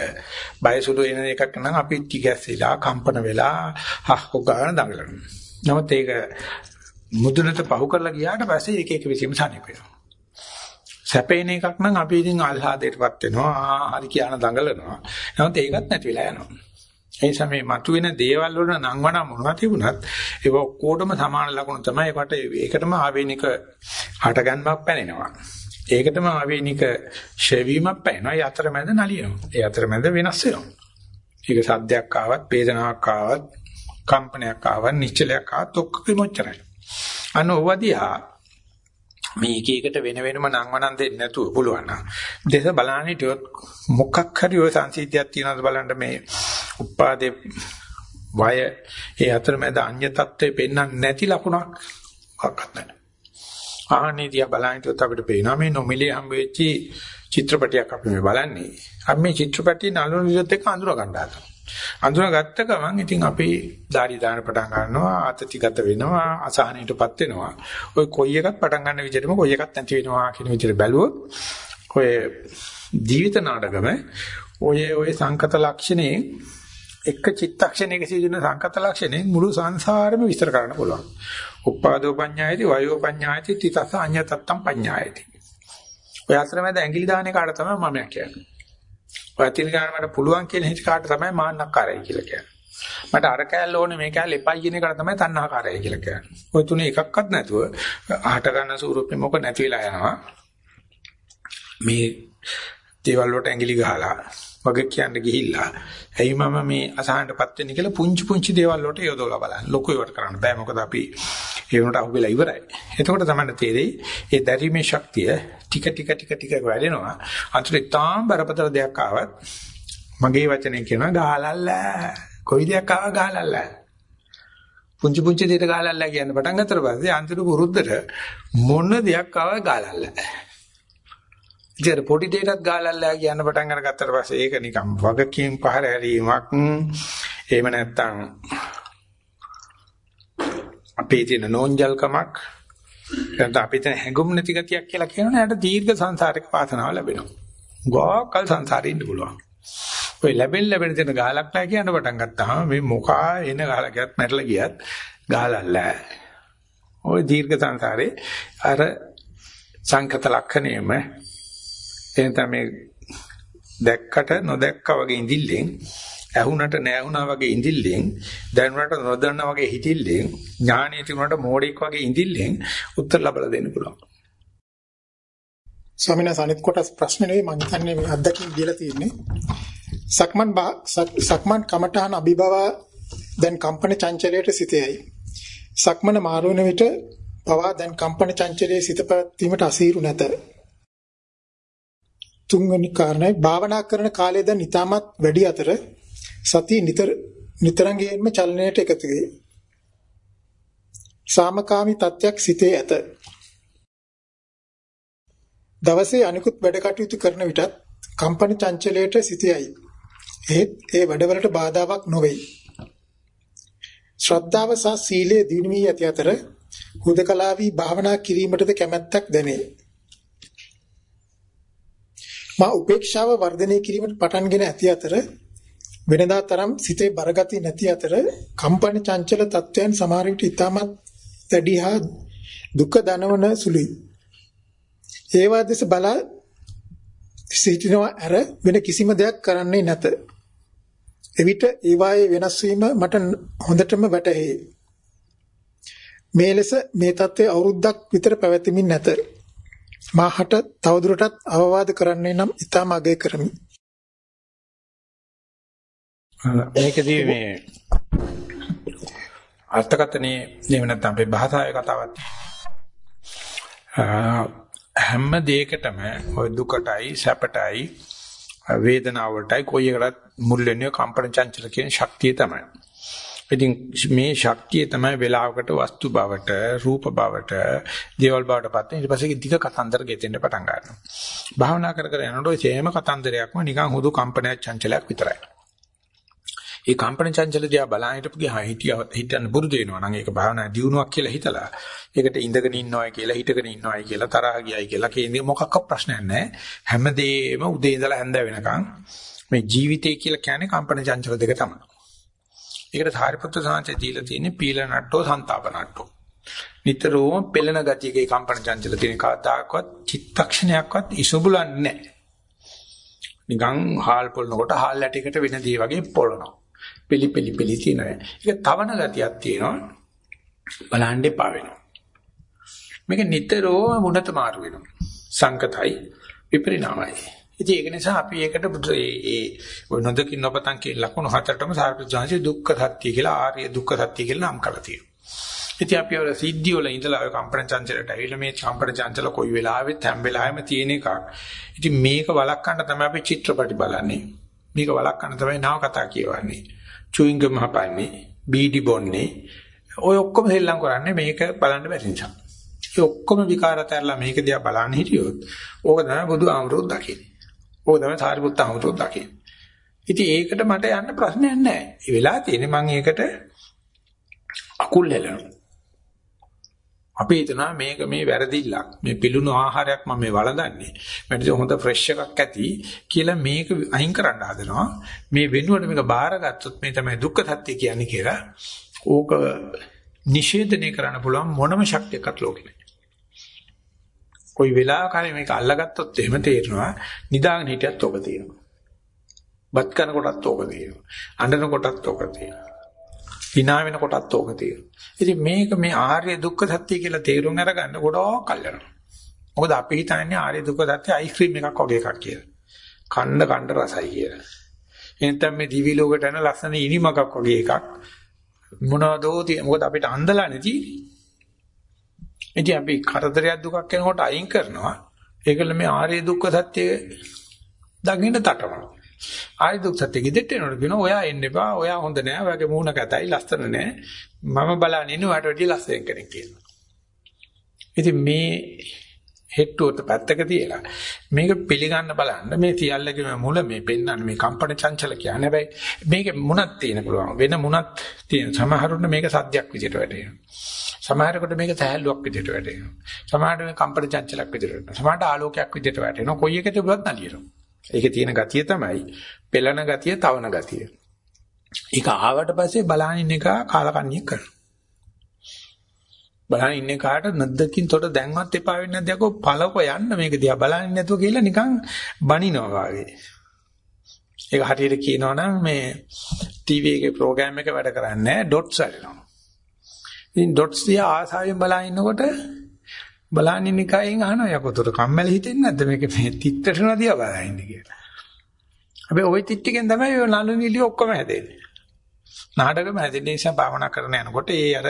බයසුළු එන එකක් නම් අපි ටිකැස්සিলা කම්පන වෙලා හහ්කො ගන්න දඟලනවා. නමුත් ඒක මුදුනට පහු කරලා ගියාට පස්සේ ඒක එක විසීම සානික වෙනවා. සැපේන එකක් නම් අපි ඉතින් ආහ්ලාදයටපත් වෙනවා. හරි කියන දඟලනවා. නමුත් ඒකත් නැති වෙලා යනවා. ඒ නිසා මේ මතුවෙන දේවල් වල නම් වණ මොනවා තිබුණත් ඒක ඔක්කොටම සමාන ලකුණු තමයි ඒකට ඒකටම ආවේනික හටගන්මක් පැනෙනවා. ඒකටම ආවේනික ෂෙවීමක් පැනවා. ඒ අතරමැද නලියනවා. ඒ අතරමැද වෙනස් වෙනවා. ඒක සද්දයක් ආවත්, වේදනාවක් ආවත්, කම්පනයක් ආවත්, නිශ්චලයක් ආවත් ඔක්කොම ඔච්චරයි. අන්න ඕවදියා මේ එක එකට වෙන වෙනම නංවනන් දෙන්නේ නැතුව පුළුවන් නම් දෙස බලන්න හිටියොත් මොකක් හරි ඔය සංසිද්ධියක් තියනවාද බලන්න මේ උපාදේ වය ඒ අතරමැද අන්‍ය තත්ත්වේ පෙන්වන්න නැති ලකුණක් මොකක්වත් නැහැ. ආහනේ දිහා බලන හිටියොත් අපිට පේනවා මේ නොමිලේ හම්බ වෙච්ච චිත්‍රපටයක් අපි මේ බලන්නේ. අපි මේ චිත්‍රපටිය නළුණු විදිහට එක්ක අඳුර ගන්න හදනවා. අඳුනගත්ත ගමන් ඉතින් අපි দাঁඩි දාන පටන් ගන්නවා ආතතිගත වෙනවා අසහනයටපත් වෙනවා ඔය කොයි එකක් පටන් ගන්න විදිහටම කොයි එකක් නැති වෙනවා කියන විදිහට බැලුවොත් ඔය ජීවිත නාටකම ඔය ඔය සංකත ලක්ෂණේ එක චිත්තක්ෂණයක සිදුවෙන සංකත ලක්ෂණේ මුළු සංසාරෙම විස්තර කරන්න පුළුවන්. උපාදෝ පඤ්ඤායති වයෝ පඤ්ඤායති තිතස අඤ්ඤතත්තම් පඤ්ඤායති. ඔය අතරමැද ඇඟිලි දාන එකට තමයි මම කියන්නේ. ඔය අතින් ගන්න මට පුළුවන් කියන හිත කාට තමයි මාන්නක්කාරයි කියලා කියන්නේ. මට අර කෑල්ල ඕනේ මේ කෑල්ල එපයි කියන එකට තමයි තණ්හාකාරයි කියලා කියන්නේ. ඔය තුනේ එකක්වත් නැතුව අහට ගන්න ස්වරූපේ මොක නැති වෙලා යනවා. මේ දේවල් වලට ඇඟිලි ගහලා වගේ කියන්න ගිහිල්ලා ඇයි මම මේ අසහනටපත් වෙන්නේ කියලා පුංචි පුංචි දේවල් වලට යොදවලා බලන්න. ලොකු ඒවට කරන්න බෑ මොකද අපි ඒ වුණට අහුවෙලා ඉවරයි. එතකොට තමයි තේරෙයි ඒ දැරීමේ ශක්තිය ටික ටික ටික ටික වැඩෙනවා. අන්තිමට තාම බරපතල දෙයක් ආවත් මගේ වචනේ කියනවා ගහලල්ල. කොයි දෙයක් ආව ගහලල්ල. පුංචි පුංචි දෙයට ගහලල්ල කියන පටන් ගත්තට පස්සේ අන්තිමට වරුද්දට මොන දෙයක් ආව ගහලල්ල. ඉතින් පොඩි දෙයකට ගාලල්ලා කියන පටන් අරගත්තට පස්සේ ඒක නිකම් වගකීම් පහර හැරීමක් එහෙම නැත්නම් අපේ තියෙන නෝන්ජල්කමක් නැත්නම් අපේ තියෙන හැඟුම් නැති ගතියක් කියලා කියනවනේ එයාට දීර්ඝ සංසාරික වාසනාව ලැබෙනවා. ගෝකල් සංසාරේ ඉන්න පුළුවන්. ඔය ලැබෙන්න ලැබෙන තියෙන ගාලක් නැහැ කියන පටන් ගත්තාම මේ මොකා එන ගාලකයක් මැරලා ගියත් ගාලල්ලා. ඔය දීර්ඝ සංසාරේ අර සංකත ලක්ෂණයම එතන මේ දැක්කට නොදැක්කා වගේ ඉඳිල්ලෙන් ඇහුණට නැහුණා වගේ ඉඳිල්ලෙන් දැනුණට නොදන්නා වගේ හිතිල්ලෙන් ඥානීය තිබුණට මෝඩෙක් වගේ ඉඳිල්ලෙන් උත්තර ලබලා දෙන්න පුළුවන්. ස්වාමීන් වහන්සේ අනිත් කොටස් ප්‍රශ්න නෙවෙයි මම හිතන්නේ මේ අත්දැකීම් දීලා තියෙන්නේ. සක්මන් සක්මන් කමඨාන අභිභව දැන් කම්පන චංචලයට සිතේයි. සක්මන මාරු වෙන විට පවා දැන් කම්පන චංචලයේ සිත පැවැත්වීමට අසීරු නැත. තුන්වෙනි කාරණයි භාවනා කරන කාලය දැන් ඊටමත් වැඩි අතර සතිය නිතර නිතරංගයෙන්ම චලනයට එකතු වේ. සාමකාමී තත්යක් සිතේ ඇත. දවසේ අනිකුත් වැඩ කටයුතු කරන විටත් කම්පන චංචලයට සිතයයි. ඒත් ඒ වැඩවලට බාධාවක් නොවේ. ශ්‍රද්ධාව සහ සීලය දිනු වී ඇති අතර හුදකලාවී භාවනා කිරීමටද කැමැත්තක් දැනේ. මා උපේක්ෂාව වර්ධනය කිරීමට පටන්ගෙන ඇති අතර වෙනදා තරම් සිතේ බරගති නැති අතර කම්පන චංචල තත්වයන් සමහර විට ඉතාමත් දැඩි හා දුක දනවන සුළුයි. ඒවා දෙස බලා සිටිනවා අර වෙන කිසිම දෙයක් කරන්නේ නැත. එවිට ඒවායේ වෙනස් වීම මට හොඳටම වැටහේ. මේ ලෙස මේ தත්ත්වය අවුරුද්දක් විතර පැවැතෙමින් නැත. මාහට තවදුරටත් අවවාද කරන්නේ නම් ඊටම අගය කරමි. මේකදී මේ අර්ථකථනයේ නෙවෙයි නැත්නම් අපේ භාෂාවේ කතාවක් හැම දෙයකටම ওই දුකටයි සැපටයි වේදනාවටයි කොයි එකටත් මුල් වෙන්නේ කම්පන චංචල කියන ශක්තිය තමයි. ඉතින් මේ ශක්තිය තමයි වේලාවකට වස්තු බවට, රූප බවට, දේවල් බවට පත් වෙන. ඊට පස්සේ දිග කතන්දර ගෙතෙන්න පටන් ගන්නවා. භාවනා කර කර යනකොට ඔය සෑම කතන්දරයක්ම නිකන් හුදු කම්පනයක් චංචලයක් විතරයි. ඒ කම්පන චංචල දිහා බලන හිටපු ගියා හිටිය හිටන්න පුරුදු වෙනවා නම් ඒක භාවනා දියුණුවක් කියලා හිතලා ඒකට ඉඳගෙන ඉන්නවයි කියලා හිටගෙන ඉන්නවයි කියලා තරහ ගියයි කියලා කේන්දේ මොකක්වත් ප්‍රශ්නයක් නැහැ හැමදේම උදේ ඉඳලා හැන්ද වෙනකන් මේ ජීවිතය කියලා කියන්නේ කම්පන චංචල දෙක තමයි ඒකට සාරිපුත්‍ර සාංශය දීලා තියෙන්නේ පීල නට්ටෝ සන්තාප නට්ටෝ. නිතරම පෙළෙන ගතියකේ කම්පන චංචල තියෙන කවදාකවත් චිත්තක්ෂණයක්වත් ඉසුබුලන්නේ නැහැ. නිකන් හාල් පොළනකොට හාල් ඇටයකට වෙන දේ වගේ පොළනවා. පිලි පිලි පිලි තියෙනවා. ඒක තවන ගතියක් තියෙනවා. බලන්න එපා වෙනවා. මේක නිතරම මුණත මාරු වෙනවා. සංකතයි විපරිණාමයි. ඉතින් ඒක නිසා අපි ඒකට බුදු ඒ ඔය නොදකින් නොපතන් කියන ලකුණු හතරටම සාර්ථකජාන්සේ දුක්ඛ සත්‍ය කියලා ආර්ය දුක්ඛ සත්‍ය කියලා නම් කරලා තියෙනවා. ඉතින් අපි වල සිද්ධි වල ඉඳලා ඔය කම්පන චංචලට ඇවිල්ලා මේ කම්පන චංචල කොයි වෙලාවෙත් හැම වෙලාවෙම තියෙන එකක්. ඉතින් මේක වළක්වන්න තමයි අපි චිත්‍රපටි බලන්නේ. මේක වළක්වන්න තමයි නව කතා කියවන්නේ. චුයින්ග් ගම් හපන්නේ, බීඩි බොන්නේ. ඔය ඔක්කොම හෙල්ලම් කරන්නේ මේක බලන්න බැරි නිසා. ඒ ඔක්කොම විකාරතරලා මේක දිහා බලන්න හිටියොත් ඕක තමයි බුදු ආමරොත් දකින්නේ. ඕක තමයි සාරිපුත්ත ආමරොත් දකින්නේ. ඉතින් ඒකට මට යන්න ප්‍රශ්නයක් නැහැ. ඒ වෙලාව තියෙන්නේ මම ඒකට අකුල් හෙලනවා. අපි හිතනවා මේක මේ වැරදිල්ලක් මේ පිලුණු ආහාරයක් මම මේ වළඳන්නේ මට හොඳ ෆ්‍රෙෂ් එකක් ඇති කියලා මේක අයින් කරන්න හදනවා මේ වෙනුවට මේක බාරගත්තොත් මේ තමයි දුක්ඛ සත්‍ය කියන්නේ කියලා ඕක නිෂේධනය කරන්න පුළුවන් මොනම ශක්තියක්වත් ලෝකේ නැහැ. කොයි වෙලාවක හරි මේක අල්ලගත්තොත් එහෙම තේරෙනවා නිදාගෙන හිටියත් ඕක තියෙනවා. බත් කන කොටත් ඕක තියෙනවා. අඬන කොටත් ඕක තියෙනවා. hina වෙන කොටත් ඕක තියෙනවා. ඉතින් මේක මේ ආර්ය දුක්ඛ සත්‍ය කියලා තේරුම් අරගන්න ගොඩක් කල් යනවා. මොකද අපි හිතන්නේ ආර්ය දුක්ඛ සත්‍ය අයිස්ක්‍රීම් එකක් වගේ එකක් කියලා. කණ්ඩ කණ්ඩ රසයි කියලා. එනතම් මේ දිවි ලෝකයට යන ලස්සන ඉනිමකක් වගේ එකක්. මොනවදෝ තියෙන මොකද අපිට අන්දලා නැති. ඉතින් අපි කරදරයක් දුකක් එනකොට අයින් කරනවා. ඒකල මේ ආර්ය දුක්ඛ සත්‍ය දකින්න තටමනවා. ආයි දුක් සත්‍ය ගෙදෙට්ට එනකොට කියනවා ඔයා එන්න එපා. ඔයා හොඳ නෑ. ඔයාගේ මූණ කැතයි, ලස්සන නෑ. මම බලන්නේ ඉන්න ඔයාට වැඩිය ලස්සන කෙනෙක් කියලා. ඉතින් මේ හෙට්ටුවට පැත්තක තියලා මේක පිළිගන්න බලන්න මේ සියල්ලකම මුල මේ පෙන්වන්න මේ කම්පන චංචල කියන්නේ හැබැයි මේක මුණක් තියෙන පුළුවන් වෙන මුණක් තියෙන සමහරුන්ට මේක සද්දයක් විදිහට වැටෙනවා සමහරකට මේක සහැල්ලුවක් විදිහට වැටෙනවා සමහරට මේක කම්පන චංචලයක් විදිහට වැටෙනවා සමහරට ආලෝකයක් විදිහට වැටෙනවා කොයි එකද බුලත් නලියනවා ඒකේ තියෙන ගතිය තමයි පෙළන ගතිය, තවන ගතිය. ඒක ආවට පස්සේ බලහන් ඉන්න එක කාලකන්ණිය කරනවා. බලහන් ඉන්නේ කාට නැද්දකින් තොට දැන්වත් එපා වෙන්නේ නැද්ද යකෝ පළකො යන්න මේක දිහා බලන්නේ නැතුව කියලා නිකන් බනිනවා වගේ. ඒක හරියට කියනවා නම් මේ ටීවී එකේ ප්‍රෝග්‍රෑම් එක වැඩ කරන්නේ ඩොට්ස් හරිනවා. ඉතින් ඩොට්ස් දිහා ආසාවෙන් බලන් ඉන්නකොට බලන්නේ නිකයෙන් අහනවා යකොතර කම්මැලි හිතෙන්නේ නැද්ද මේක මේ තිත්තට නදියා බලන්නේ කියලා. හැබැයි ওই තිට්ටිකෙන් තමයි ඔය නළු නිලි ඔක්කොම හැදෙන්නේ. නාටකම හැදෙන්නේ නිසා භාවනා කරන යනකොට ඒ අර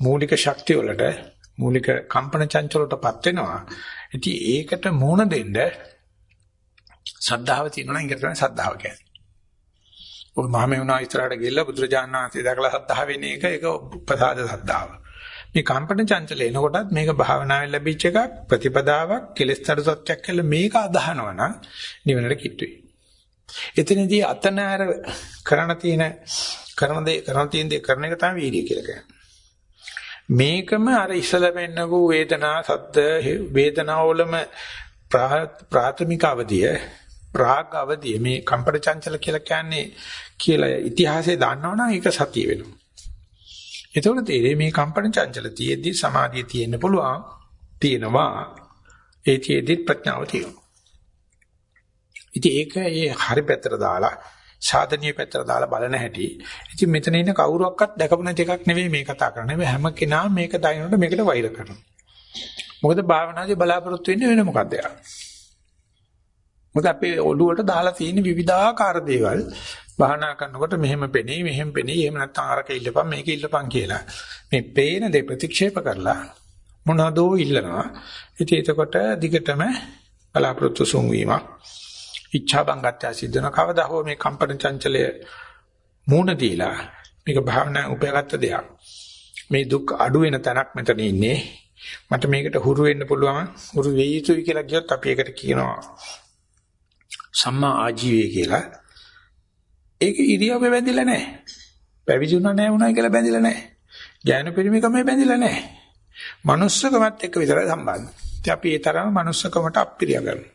මූලික ශක්තිය වලට මූලික කම්පන චංචල වලටපත් වෙනවා. ඉතින් ඒකට මුණ දෙන්න සද්ධාව තියෙනවා නම් ඒකට තමයි සද්ධාව කියන්නේ. ඔය මහමෙවුනා ඉස්සරහට ගිහිල්ලා බුදුරජාණන් වහන්සේ දැකලා සද්ධා වෙන එක ඒක ප්‍රසාද සද්ධාව. මේ කම්පන චංචල එනකොටත් මේක භාවනාවෙන් ලැබිච්ච එකක් ප්‍රතිපදාවක් කෙලස්තර සත්‍යක් කියලා මේක අදහනවා නම් නිවනට කිට්ටුයි. එතනදී අතනෑර කරණ තියෙන කරන දේ කරන තියෙන දේ කරන එක තමයි වීර්ය කියලා කියන්නේ. මේකම අර ඉස්සල වෙන්නකෝ වේදනා සද්ද වේදනාවලම ප්‍රාථමික අවධිය ප්‍රාග් අවධිය මේ කම්පන චංචල කියලා කියන්නේ කියලා ඉතිහාසයේ දන්නවනම් ඒක සතිය වෙනවා. එතකොට තේරෙන්නේ මේ කම්පන චංචල තියෙද්දි සමාධිය තියෙන්න පුළුවන් තියෙනවා. ඒ තියෙද්දි ප්‍රඥාව තියෙනවා. ඉතින් ඒක ඒ හරි පැත්තට දාලා සාධනීය පැත්තට දාලා බලන හැටි. ඉතින් මෙතන ඉන්න කවුරුවක්වත් දැකපු නැති එකක් නෙවෙයි මේ කතා කරන්නේ මේ හැම කෙනාම මේක දකින්නට මේකට වෛර කරනවා. මොකද භාවනාවේ බලාපොරොත්තු වෙන්නේ වෙන මොකද්ද යා මොකද අපේ ඔළුවට දාලා තියෙන විවිධාකාර දේවල් භාවනා කරනකොට මෙහෙම පෙනේ මෙහෙම පෙනේ එහෙම නැත්නම් අරක ඉල්ලපන් මේක ඉල්ලපන් කියලා. මේ පේන දේ ප්‍රතික්ෂේප කරලා මොනවදෝ ඉල්ලනවා. ඉතින් එතකොට දිගටම බලාපොරොත්තු සුන් වීමක්. ඉච්ඡා බංගත්‍ය සිද්ධන කවදා හෝ මේ කම්පන චංචලය මූණ දීලා මේක භාවනා උපයාගත්ත දෙයක්. මේ දුක් අඩු වෙන තැනක් මෙතන ඉන්නේ. මට මේකට හුරු වෙන්න පුළුවන් හුරු වෙයි යුතුයි කියලා කියොත් අපි ඒකට කියනවා සම්මා ආජීවය කියලා ඒක ඉරියව්වේ බැඳිලා නැහැ. පැවිදි වුණා නැහැ වුණා කියලා බැඳිලා නැහැ. ඥාන පරිමේකමේ බැඳිලා නැහැ. manussකමත් එක්ක විතරයි සම්බන්ධ. ඉතින් අපි ඒ තරම manussකමට අප්‍රිය කරනවා.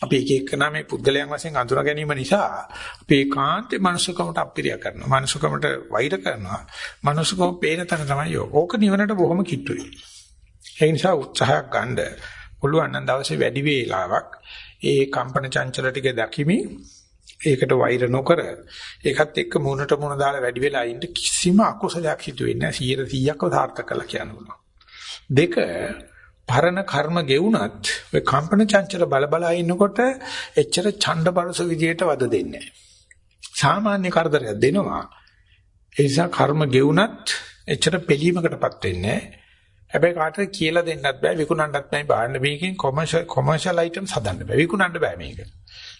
අපි එක එකනා මේ පුද්ගලයන් වශයෙන් අඳුර ගැනීම නිසා අපි ඒකාන්තේ manussකමට අප්‍රිය කරනවා. manussකමට වෛර කරනවා. manussකම පේන තැන තමයි යෝග. ඕක නිවනට බොහොම කිට්ටුයි. ඒ නිසා උත්සාහයක් ගන්න පුළුවන් නම් දවසේ වැඩි වේලාවක් ඒ කම්පන චංචල ටික දැකීමේ ඒකට වෛර නොකර ඒකත් එක්ක මුණට මුණ දාලා වැඩි වෙලා ඉන්න කිසිම අකුසලයක් සිදු වෙන්නේ නැහැ 100%ක්ව සාර්ථක කළා කියන්න පුළුවන්. දෙක පරණ කර්ම ගෙවුනත් ඔය කම්පන චංචල බල බල ඉන්නකොට එච්චර ඡණ්ඩපරස විදියට වද දෙන්නේ සාමාන්‍ය කරදරයක් දෙනවා. ඒ නිසා කර්ම ගෙවුනත් එච්චර පිළීමකටපත් වෙන්නේ හැබැයි කාටද කියලා දෙන්නත් බෑ විකුණන්නත් බෑ බාන්න මේකෙන් කොමර්ෂල් කොමර්ෂල් අයිටම්ස් හදන්න බෑ විකුණන්න බෑ මේක.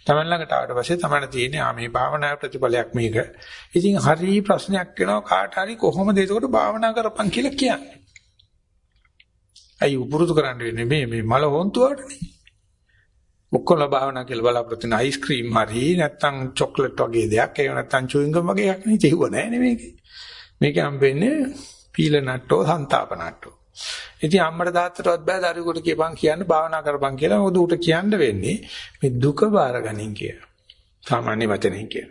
තමන් ළඟට ආවට පස්සේ තමන්න තියෙන්නේ ආ මේ භාවනා ප්‍රතිඵලයක් මේක. ඉතින් හරි ප්‍රශ්නයක් වෙනවා කාට හරි කොහොමද ඒකට භාවනා කරපන් කියලා කියන්නේ. අයි උපුරුදු කරන්න වෙන්නේ මේ මේ මල හොන්තුවටනේ. ඔක්කොම භාවනා කියලා බලාපොරොත්තු වෙන අයිස්ක්‍රීම් හරි නැත්නම් චොක්ලට් වගේ දෙයක් එහෙම නැත්නම් චුයින්ගම් වගේ එකක් නේ තේුව නැහැ නේ මේකේ. මේක හම්බෙන්නේ පීල නට්ටෝ සන්තාප නට්ටෝ. ඉතින් අම්මට තාත්තටවත් බෑ දරුවෙකුට කියපන් කියන්න භාවනා කරපන් කියලා. මොකද ඌට කියන්න වෙන්නේ මේ දුක බාරගනින් කියලා. සාමාන්‍ය වචනෙන් කියන.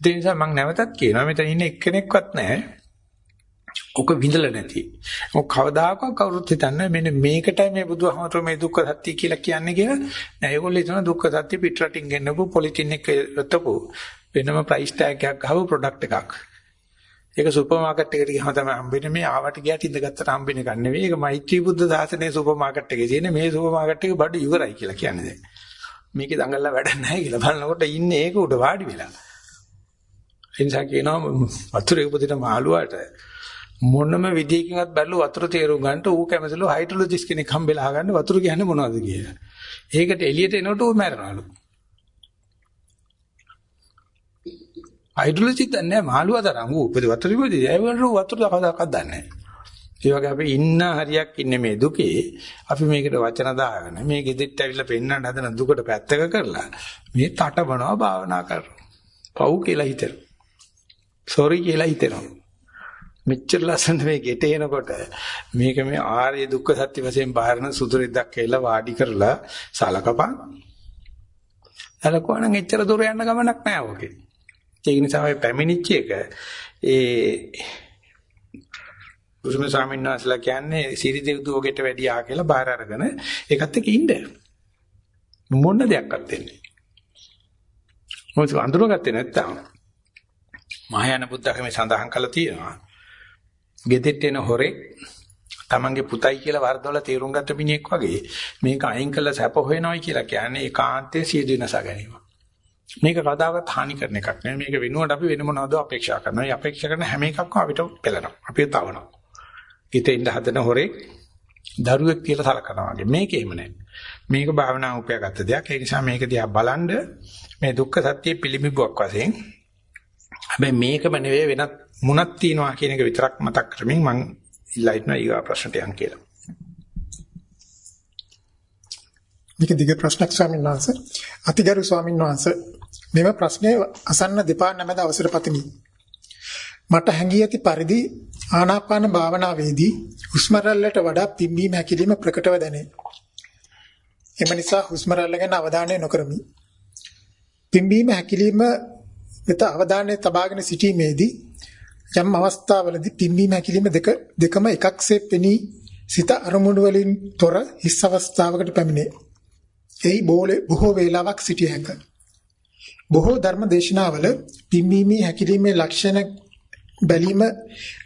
ඒ නිසා මම නැවතත් කියනවා මෙතන ඉන්න එක්කෙනෙක්වත් නැහැ. ඔක විඳලා නැති. ඔක කවදාකවත් කවුරුත් හිතන්නේ මෙන්න මේකටයි මේ බුදුහමතුරු මේ දුක්ඛ සත්‍ය කියලා කියන්නේ කියලා. නෑ ඒගොල්ලෝ හිතන දුක්ඛ සත්‍ය පිටරටින් ගෙන්නපු පොලිතින් එක රතපු වෙනම ප්‍රයිස් ටැග් එකක් ගහපු ප්‍රොඩක්ට් එකක්. ඒක සුපර් මාකට් එකට ගියාම තමයි හම්බෙන්නේ මේ ආවට ගියාට ඉඳගත්තට හම්බෙන එකක් නෙවෙයි. ඒක මෛත්‍රී බුද්ධ දාසනේ සුපර් මාකට් එකේ තියෙන මේ සුපර් මාකට් එක බඩ ඉවරයි කියලා කියන්නේ දැන්. මේකේ දඟලලා වැඩක් නැහැ කියලා බලනකොට ඉන්නේ ඒක උඩ වාඩි වෙලා. එනිසා කියනවා වතුරේ උපදින මාළුවාට මොනම විදියකින්වත් බැලුව වතුර තේරුම් ගන්නට ඌ කැමතිලු හයිඩ්‍රොලොජිස්ට් කෙනෙක් හම්බෙලා අහගන්න වතුර කියන්නේ මොනවද කියලා. ඒකට එළියට එනකොට ඌ මැරෙනවලු. හයිඩ්‍රොලොජි දන්නේ මාළුවා තරම් ඌ උපද වතුර ඉපදී ඒ වගේ වතුර කවදාකවත් දන්නේ නැහැ. ඒ වගේ අපි ඉන්න හරියක් ඉන්නේ මේ දුකේ අපි මේකට වචන දාගෙන මේ ගෙදෙට්ට ඇවිල්ලා පෙන්වන්න හදන දුකට පැත්තක කරලා මේ තටමනවා භාවනා කරනවා. පව් කියලා හිතෙනවා. සෝරි කියලා හිතෙනවා. මෙච්චර ලස්සන මේ ගෙට එනකොට මේක මේ ආර්ය දුක්ඛ සත්‍ය වශයෙන් බාහිරන සුදුරෙද්දක් කියලා වාඩි කරලා සලකපන්. සලකුවා නම් එච්චර දුර යන්න ගමනක් නෑ ඔකේ. ඒක නිසා ඔය පැමිණිච්ච එක ඒ උසම ස්වාමීන් වහන්සේලා කියන්නේ සිරිදෙව් දුවගෙට වැඩි ආ කියලා බාහිර අරගෙන ඒකත් එක්ක ඉන්න. මොන දෙයක්වත් දෙන්නේ. මොකද අඳුරගත්තේ නැත්තම් මහායාන බුද්ධ학මේ සඳහන් කළා තියෙනවා. ගෙදෙට්ට එන හොරේ තමන්ගේ පුතයි කියලා වර්ධවල තීරුම් ගත්ත මිනිහෙක් වගේ මේක අයින් කළා සැප හොයනවයි කියලා කියන්නේ ඒකාන්තයේ සියදු විනාශ ගැනීම. මේක කදාවත් හානි කරන එකක් නෙවෙයි. මේක වෙනුවට අපි වෙන මොනවද අපේක්ෂා කරනවා. මේ අපේක්ෂා කරන හැම එකක්ම අපිට පෙළෙනවා. අපිට තවනවා. හිතේ ඉඳ හදන හොරේ දරුවෙක් කියලා සලකනවා වගේ. මේක එහෙම නැහැ. මේක භාවනා උපයාගත්ත දෙයක්. ඒ නිසා මේක දිහා බලනද මේ දුක්ඛ සත්‍ය පිළිඹුවක් වශයෙන් හැබැයි මේකම නෙවෙයි වෙනත් මුණක් තියනවා කියන එක විතරක් මතක් කරමින් මම ඉල්ලා ඉන්නවා ඊගා ප්‍රශ්නට යන් කියලා. මේක දිග ප්‍රශ්නක් ස්වාමීන් වහන්සේ. අතිගරු ස්වාමීන් වහන්සේ මෙම ප්‍රශ්නය අසන්න දෙපා නැමැද අවසර පතමි. මට හැඟී ඇති පරිදි ආනාපාන භාවනාවේදී හුස්ම රැල්ලට වඩා පිම්බීම හැකිලිම ප්‍රකටව දැනේ. එම නිසා හුස්ම රැල්ල ගැන අවධානය නොකරමි. පිම්බීම හැකිලිම වෙත අවධානය තබාගෙන සිටීමේදී යම් අවස්ථාවලදී පිම්බීම හැකිලිම දෙක දෙකම එකක්සේ පෙනී සිත අරමුණු වලින් තොර හිස් අවස්ථාවකට පැමිණේ. එයි බොහෝ වේලාවක් සිටිය හැකිය. බොහෝ ධර්ම දේශනාවල පිම්බීමේ හැකිලිමේ ලක්ෂණ බැලීම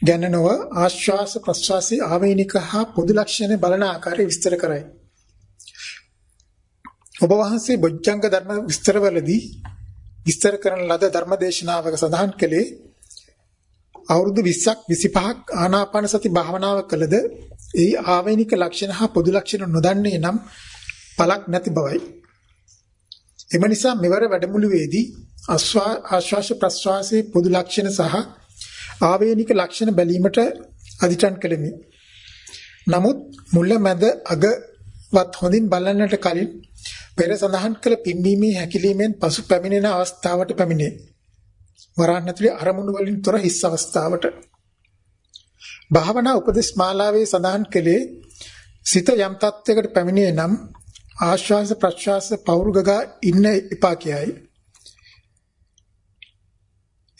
ගැන නොව ආශ්වාස ප්‍රශ්වාසී ආවේනික හා පොදු ලක්ෂණ බලන ආකාරය විස්තර කරයි. ඔබ වහන්සේ බොජ්ජංග ධර්ම විස්තරවලදී විස්තර කරන ලද ධර්ම දේශනාවක සඳහන් කළේ අවුරුදු 20ක් 25ක් ආනාපාන සති භාවනාව කළද ඒ ආවේනික ලක්ෂණ හා පොදු ලක්ෂණ නොදන්නේ නම් පළක් නැති බවයි. එම නිසා මෙවර වැඩමුළුවේදී ආශ්වාස ප්‍රශ්වාසයේ පොදු ලක්ෂණ සහ ආවේනික ලක්ෂණ බැලීමට අධිටන් කළෙමි. නමුත් මුල මැද අගවත් හොඳින් බලන්නට කලින් පෙර සඳහන් කළ පිම්බීමේ හැකිලීමෙන් පසු පැමිණෙන අවස්ථාවට පැමිණේ. වරහන් ඇතුලේ අරමුණු වලින් තොර හිස් අවස්ථාවට. භාවනා උපදේශ මාලාවේ සඳහන් කළේ සිත යම් තත්යකට පැමිණේ නම් ආශ්වාස ප්‍රශ්වාස පෞරුගගා ඉන්න එපා කියයි.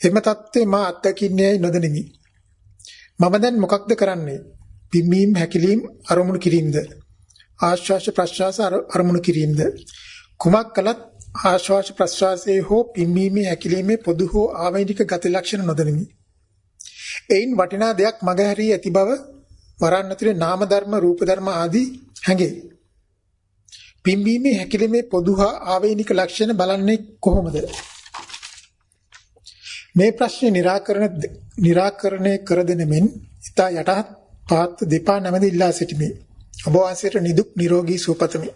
එම தත්ත්වේ මා අත්දකින්නේ නොදෙනිමි. මම දැන් මොකක්ද කරන්නේ? පිම්බීම් හැකිලීම් අරමුණු කිරීමද? ආශ්වාස ප්‍රශ්වාස අරමුණු කිරීමද? කුමක් කළත් ආශ්වාස ප්‍රශ්වාසයේ හෝ පිම්බීමේ හැකිලීමේ පොදු හෝ ආවේනික ගති ලක්ෂණ නොදෙනිමි. එයින් වටිනා දෙයක් මගහැරී ඇති බව වරන් ඇතුලේ නාම ධර්ම රූප ධර්ම ආදී හැඟේ. පිම්බීමේ හැකිලීමේ පොදු හා ආවේනික ලක්ෂණ බලන්නේ කොහොමද? මේ ප්‍රශ්නේ निराකරණ निराකරණය කර දෙනෙමින් ඊට යටහත් පාත් දෙපා නැමෙද ඉල්ලා සිටිමි. ඔබ වහන්සේට නිදුක් නිරෝගී සුවපතමි.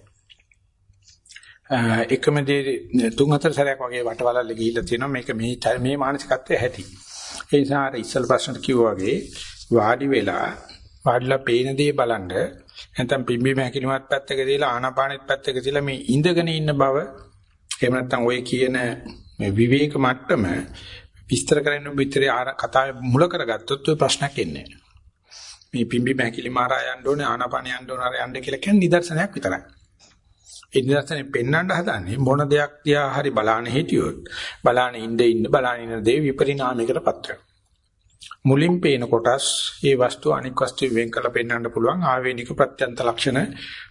එකම දේ තුන් හතර සැරයක් වගේ වටවලල්ල ගිහිල්ලා තියෙනවා මේක මේ මේ මානසිකත්වයේ ඇති. ඒ නිසා අර ඉස්සල් ප්‍රශ්නට කිව්වා වගේ වාඩි වෙලා වාඩිලා පේන දේ බලන්න. නැත්නම් පිම්බීම හැකිලිමත් පැත්තක දාලා ආනාපානෙත් පැත්තක දාලා මේ ඉඳගෙන ඉන්න බව එහෙම නැත්නම් ඔය කියන මේ විවේක මට්ටම විස්තර කරන්න විතරේ කතාවේ මුල කරගත්තොත් ඔය ප්‍රශ්නයක් එන්නේ මේ පිම්බීම හැකිලිම ආරා යන්න ඕනේ ආනාපාන යන්න ඕනේ ආරා යන්න කියලා කියන්නේ නිදර්ශනයක් විතරයි. ඒ නිදර්ශනේ පෙන්වන්න හදන්නේ මොන දෙයක් තියා හරි බලාන හිටියොත් බලාන ඉඳ ඉන්න බලාන ඉන්න දේ විපරිණාමයකටපත් වෙනවා. මුලින් පේන කොටස් ඒ වස්තුව අනික් වස්තු වෙන් කරලා පෙන්වන්න පුළුවන් ආවේනික ප්‍රත්‍යන්ත ලක්ෂණ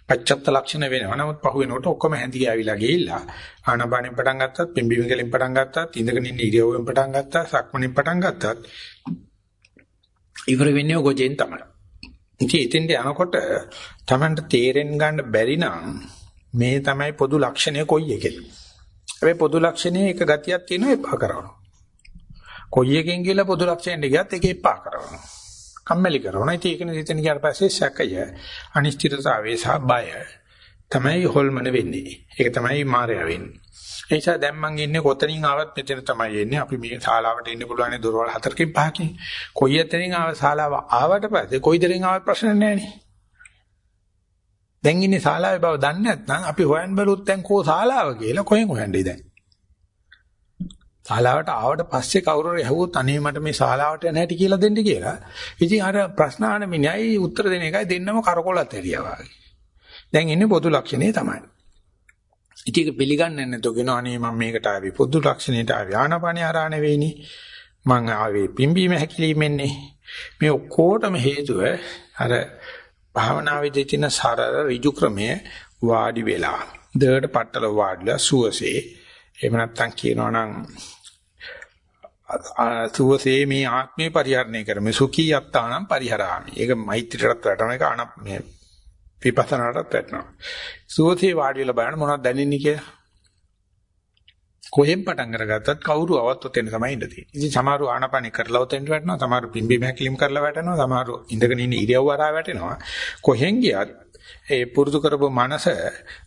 පච්චත්ත ලක්ෂණ වෙනවා. නමුත් පහු වෙනකොට ඔක්කොම හැඳි ගෑවිලා ගිහිල්ලා ආනපානෙන් පටන් ගත්තත් පිම්බිමින් ගලින් පටන් ගත්තත් ඉඳගෙන ඉන්න ඉරියව්වෙන් පටන් ගත්තත් සක්මණෙන් පටන් ගත්තත් ඉවර වෙන්නේ ඔගොජෙන් තමයි. ඉතින් එතෙන්ට යනකොට Tamanට තේරෙන්න ගන්න බැරි නම් මේ තමයි පොදු ලක්ෂණය කොයි එකද? හැබැයි පොදු ලක්ෂණයේ එක ගතියක් තියෙනවා එපා කරනවා. කොයි එකෙන් කියලා පොදු ලක්ෂණයට ගියත් ඒක එපා කරනවා. කම්මැලි කරනවා. ඉතින් ඒක නිදිතන ගියාට පස්සේ සැකය, අනිශ්චිතතාවය සහ බය තමයි හොල්මන වෙන්නේ. ඒක තමයි මායя වෙන්නේ. ඒ නිසා දැන් මං ඉන්නේ කොතනින් ආවත් මෙතන තමයි එන්නේ. අපි මේ ශාලාවට ඉන්න පුළුවන් දොරවල් හතරකින් පහකින්. කොයි එතනින් ආව ශාලාව ආවට පස්සේ කොයි දරින් ආවත් ප්‍රශ්න නැහැ නේ. දැන් ඉන්නේ ශාලාවේ බව දන්නේ නැත්නම් අපි හොයන් බැලුවොත් දැන් කෝ ශාලාව කියලා කොහෙන් හොයන්නේ දැන්? ශාලාවට ආවට පස්සේ කවුරු හරි ඇහුවොත් අනේ මට මේ ශාලාවට යන්න හැටි කියලා දෙන්න කියලා. ඉතින් අර ප්‍රශ්න අහන මිනිහයි උත්තර දෙන එකයි දෙන්නම කරකොලත් ඇරියා වගේ. දැන් ඉන්නේ පොදු ලක්ෂණේ තමයි. ඉතින් ඒක පිළිගන්නේ නැතුව කියනවා අනේ මම මේකට ආවේ පොදු ලක්ෂණයට ආවේ ආනපනිය ආරා නෙවෙයිනේ. මං ආවේ පිම්බීම හැකිලිමෙන්නේ. මේ ඔක්කොටම හේතුව අර භාවනාවේදී තියෙන සරල ඍජු ක්‍රමය වාඩි වෙලා දෙයට පట్టල වාඩිලා සුවසේ එහෙම නැත්නම් කියනවා නම් සුවසේ මේ ආත්මේ පරිහරණය කරමු සුඛී යත්තානම් පරිහරාමි. ඒක මෛත්‍රියටත් වැටෙන එක අන මේ විපස්සනාටත් වැටෙනවා. සුවසේ වාඩි වෙලා බලන්න මොනවද දැනෙන්නේ කියලා. කොහෙන් පටන් අරගත්තත් කවුරු આવත් ඔතෙන් තමයි ඉඳ තියෙන්නේ. ඉතින් සමහරව ආනපනි කරලා ඔතෙන්ට වැටෙනවා, සමහරව පිම්බි මහැකිලිම් කරලා වැටෙනවා, සමහරව ඉඳගෙන ඉන්න ඉරියව් වරා වැටෙනවා. කොහෙන් ගියත් ඒ පුරුදු කරපු මනස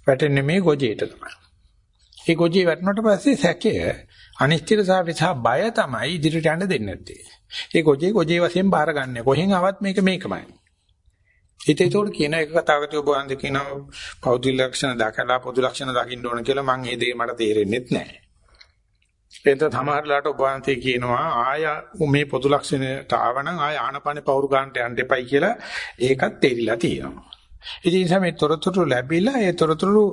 වැටෙන්නේ මේ ගොජේට තමයි. ඒ ගොජේ වැටුණාට පස්සේ සැකය අනිශ්චිතතාවය සහ බය තමයි ඉදිරියට යන්න දෙන්නේ නැත්තේ. ඒ ගොජේ ගොජේ වශයෙන් බාර ගන්න. කොහෙන් ආවත් මේක මේකමයි. හිත ඒතකොට කියන එක කතාවකට ඔබ වන්ද කියනවා පෞද්ගලික ලක්ෂණ දකලා පොදු ලක්ෂණ දකින්න ඕන කියලා මම ඒ දේ මට තේරෙන්නේ නැහැ. එතන සමහරලාට ඔබ වහන්සේ කියනවා ආය මේ පොදු ලක්ෂණයට ආවනම් ආය ආනපනේ පවුරු ගන්නට යන්න එපයි කියලා ඒකත් තේරිලා තියෙනවා. ඉතින් මේ තොරතුරු ලැබිලා ඒ තොරතුරු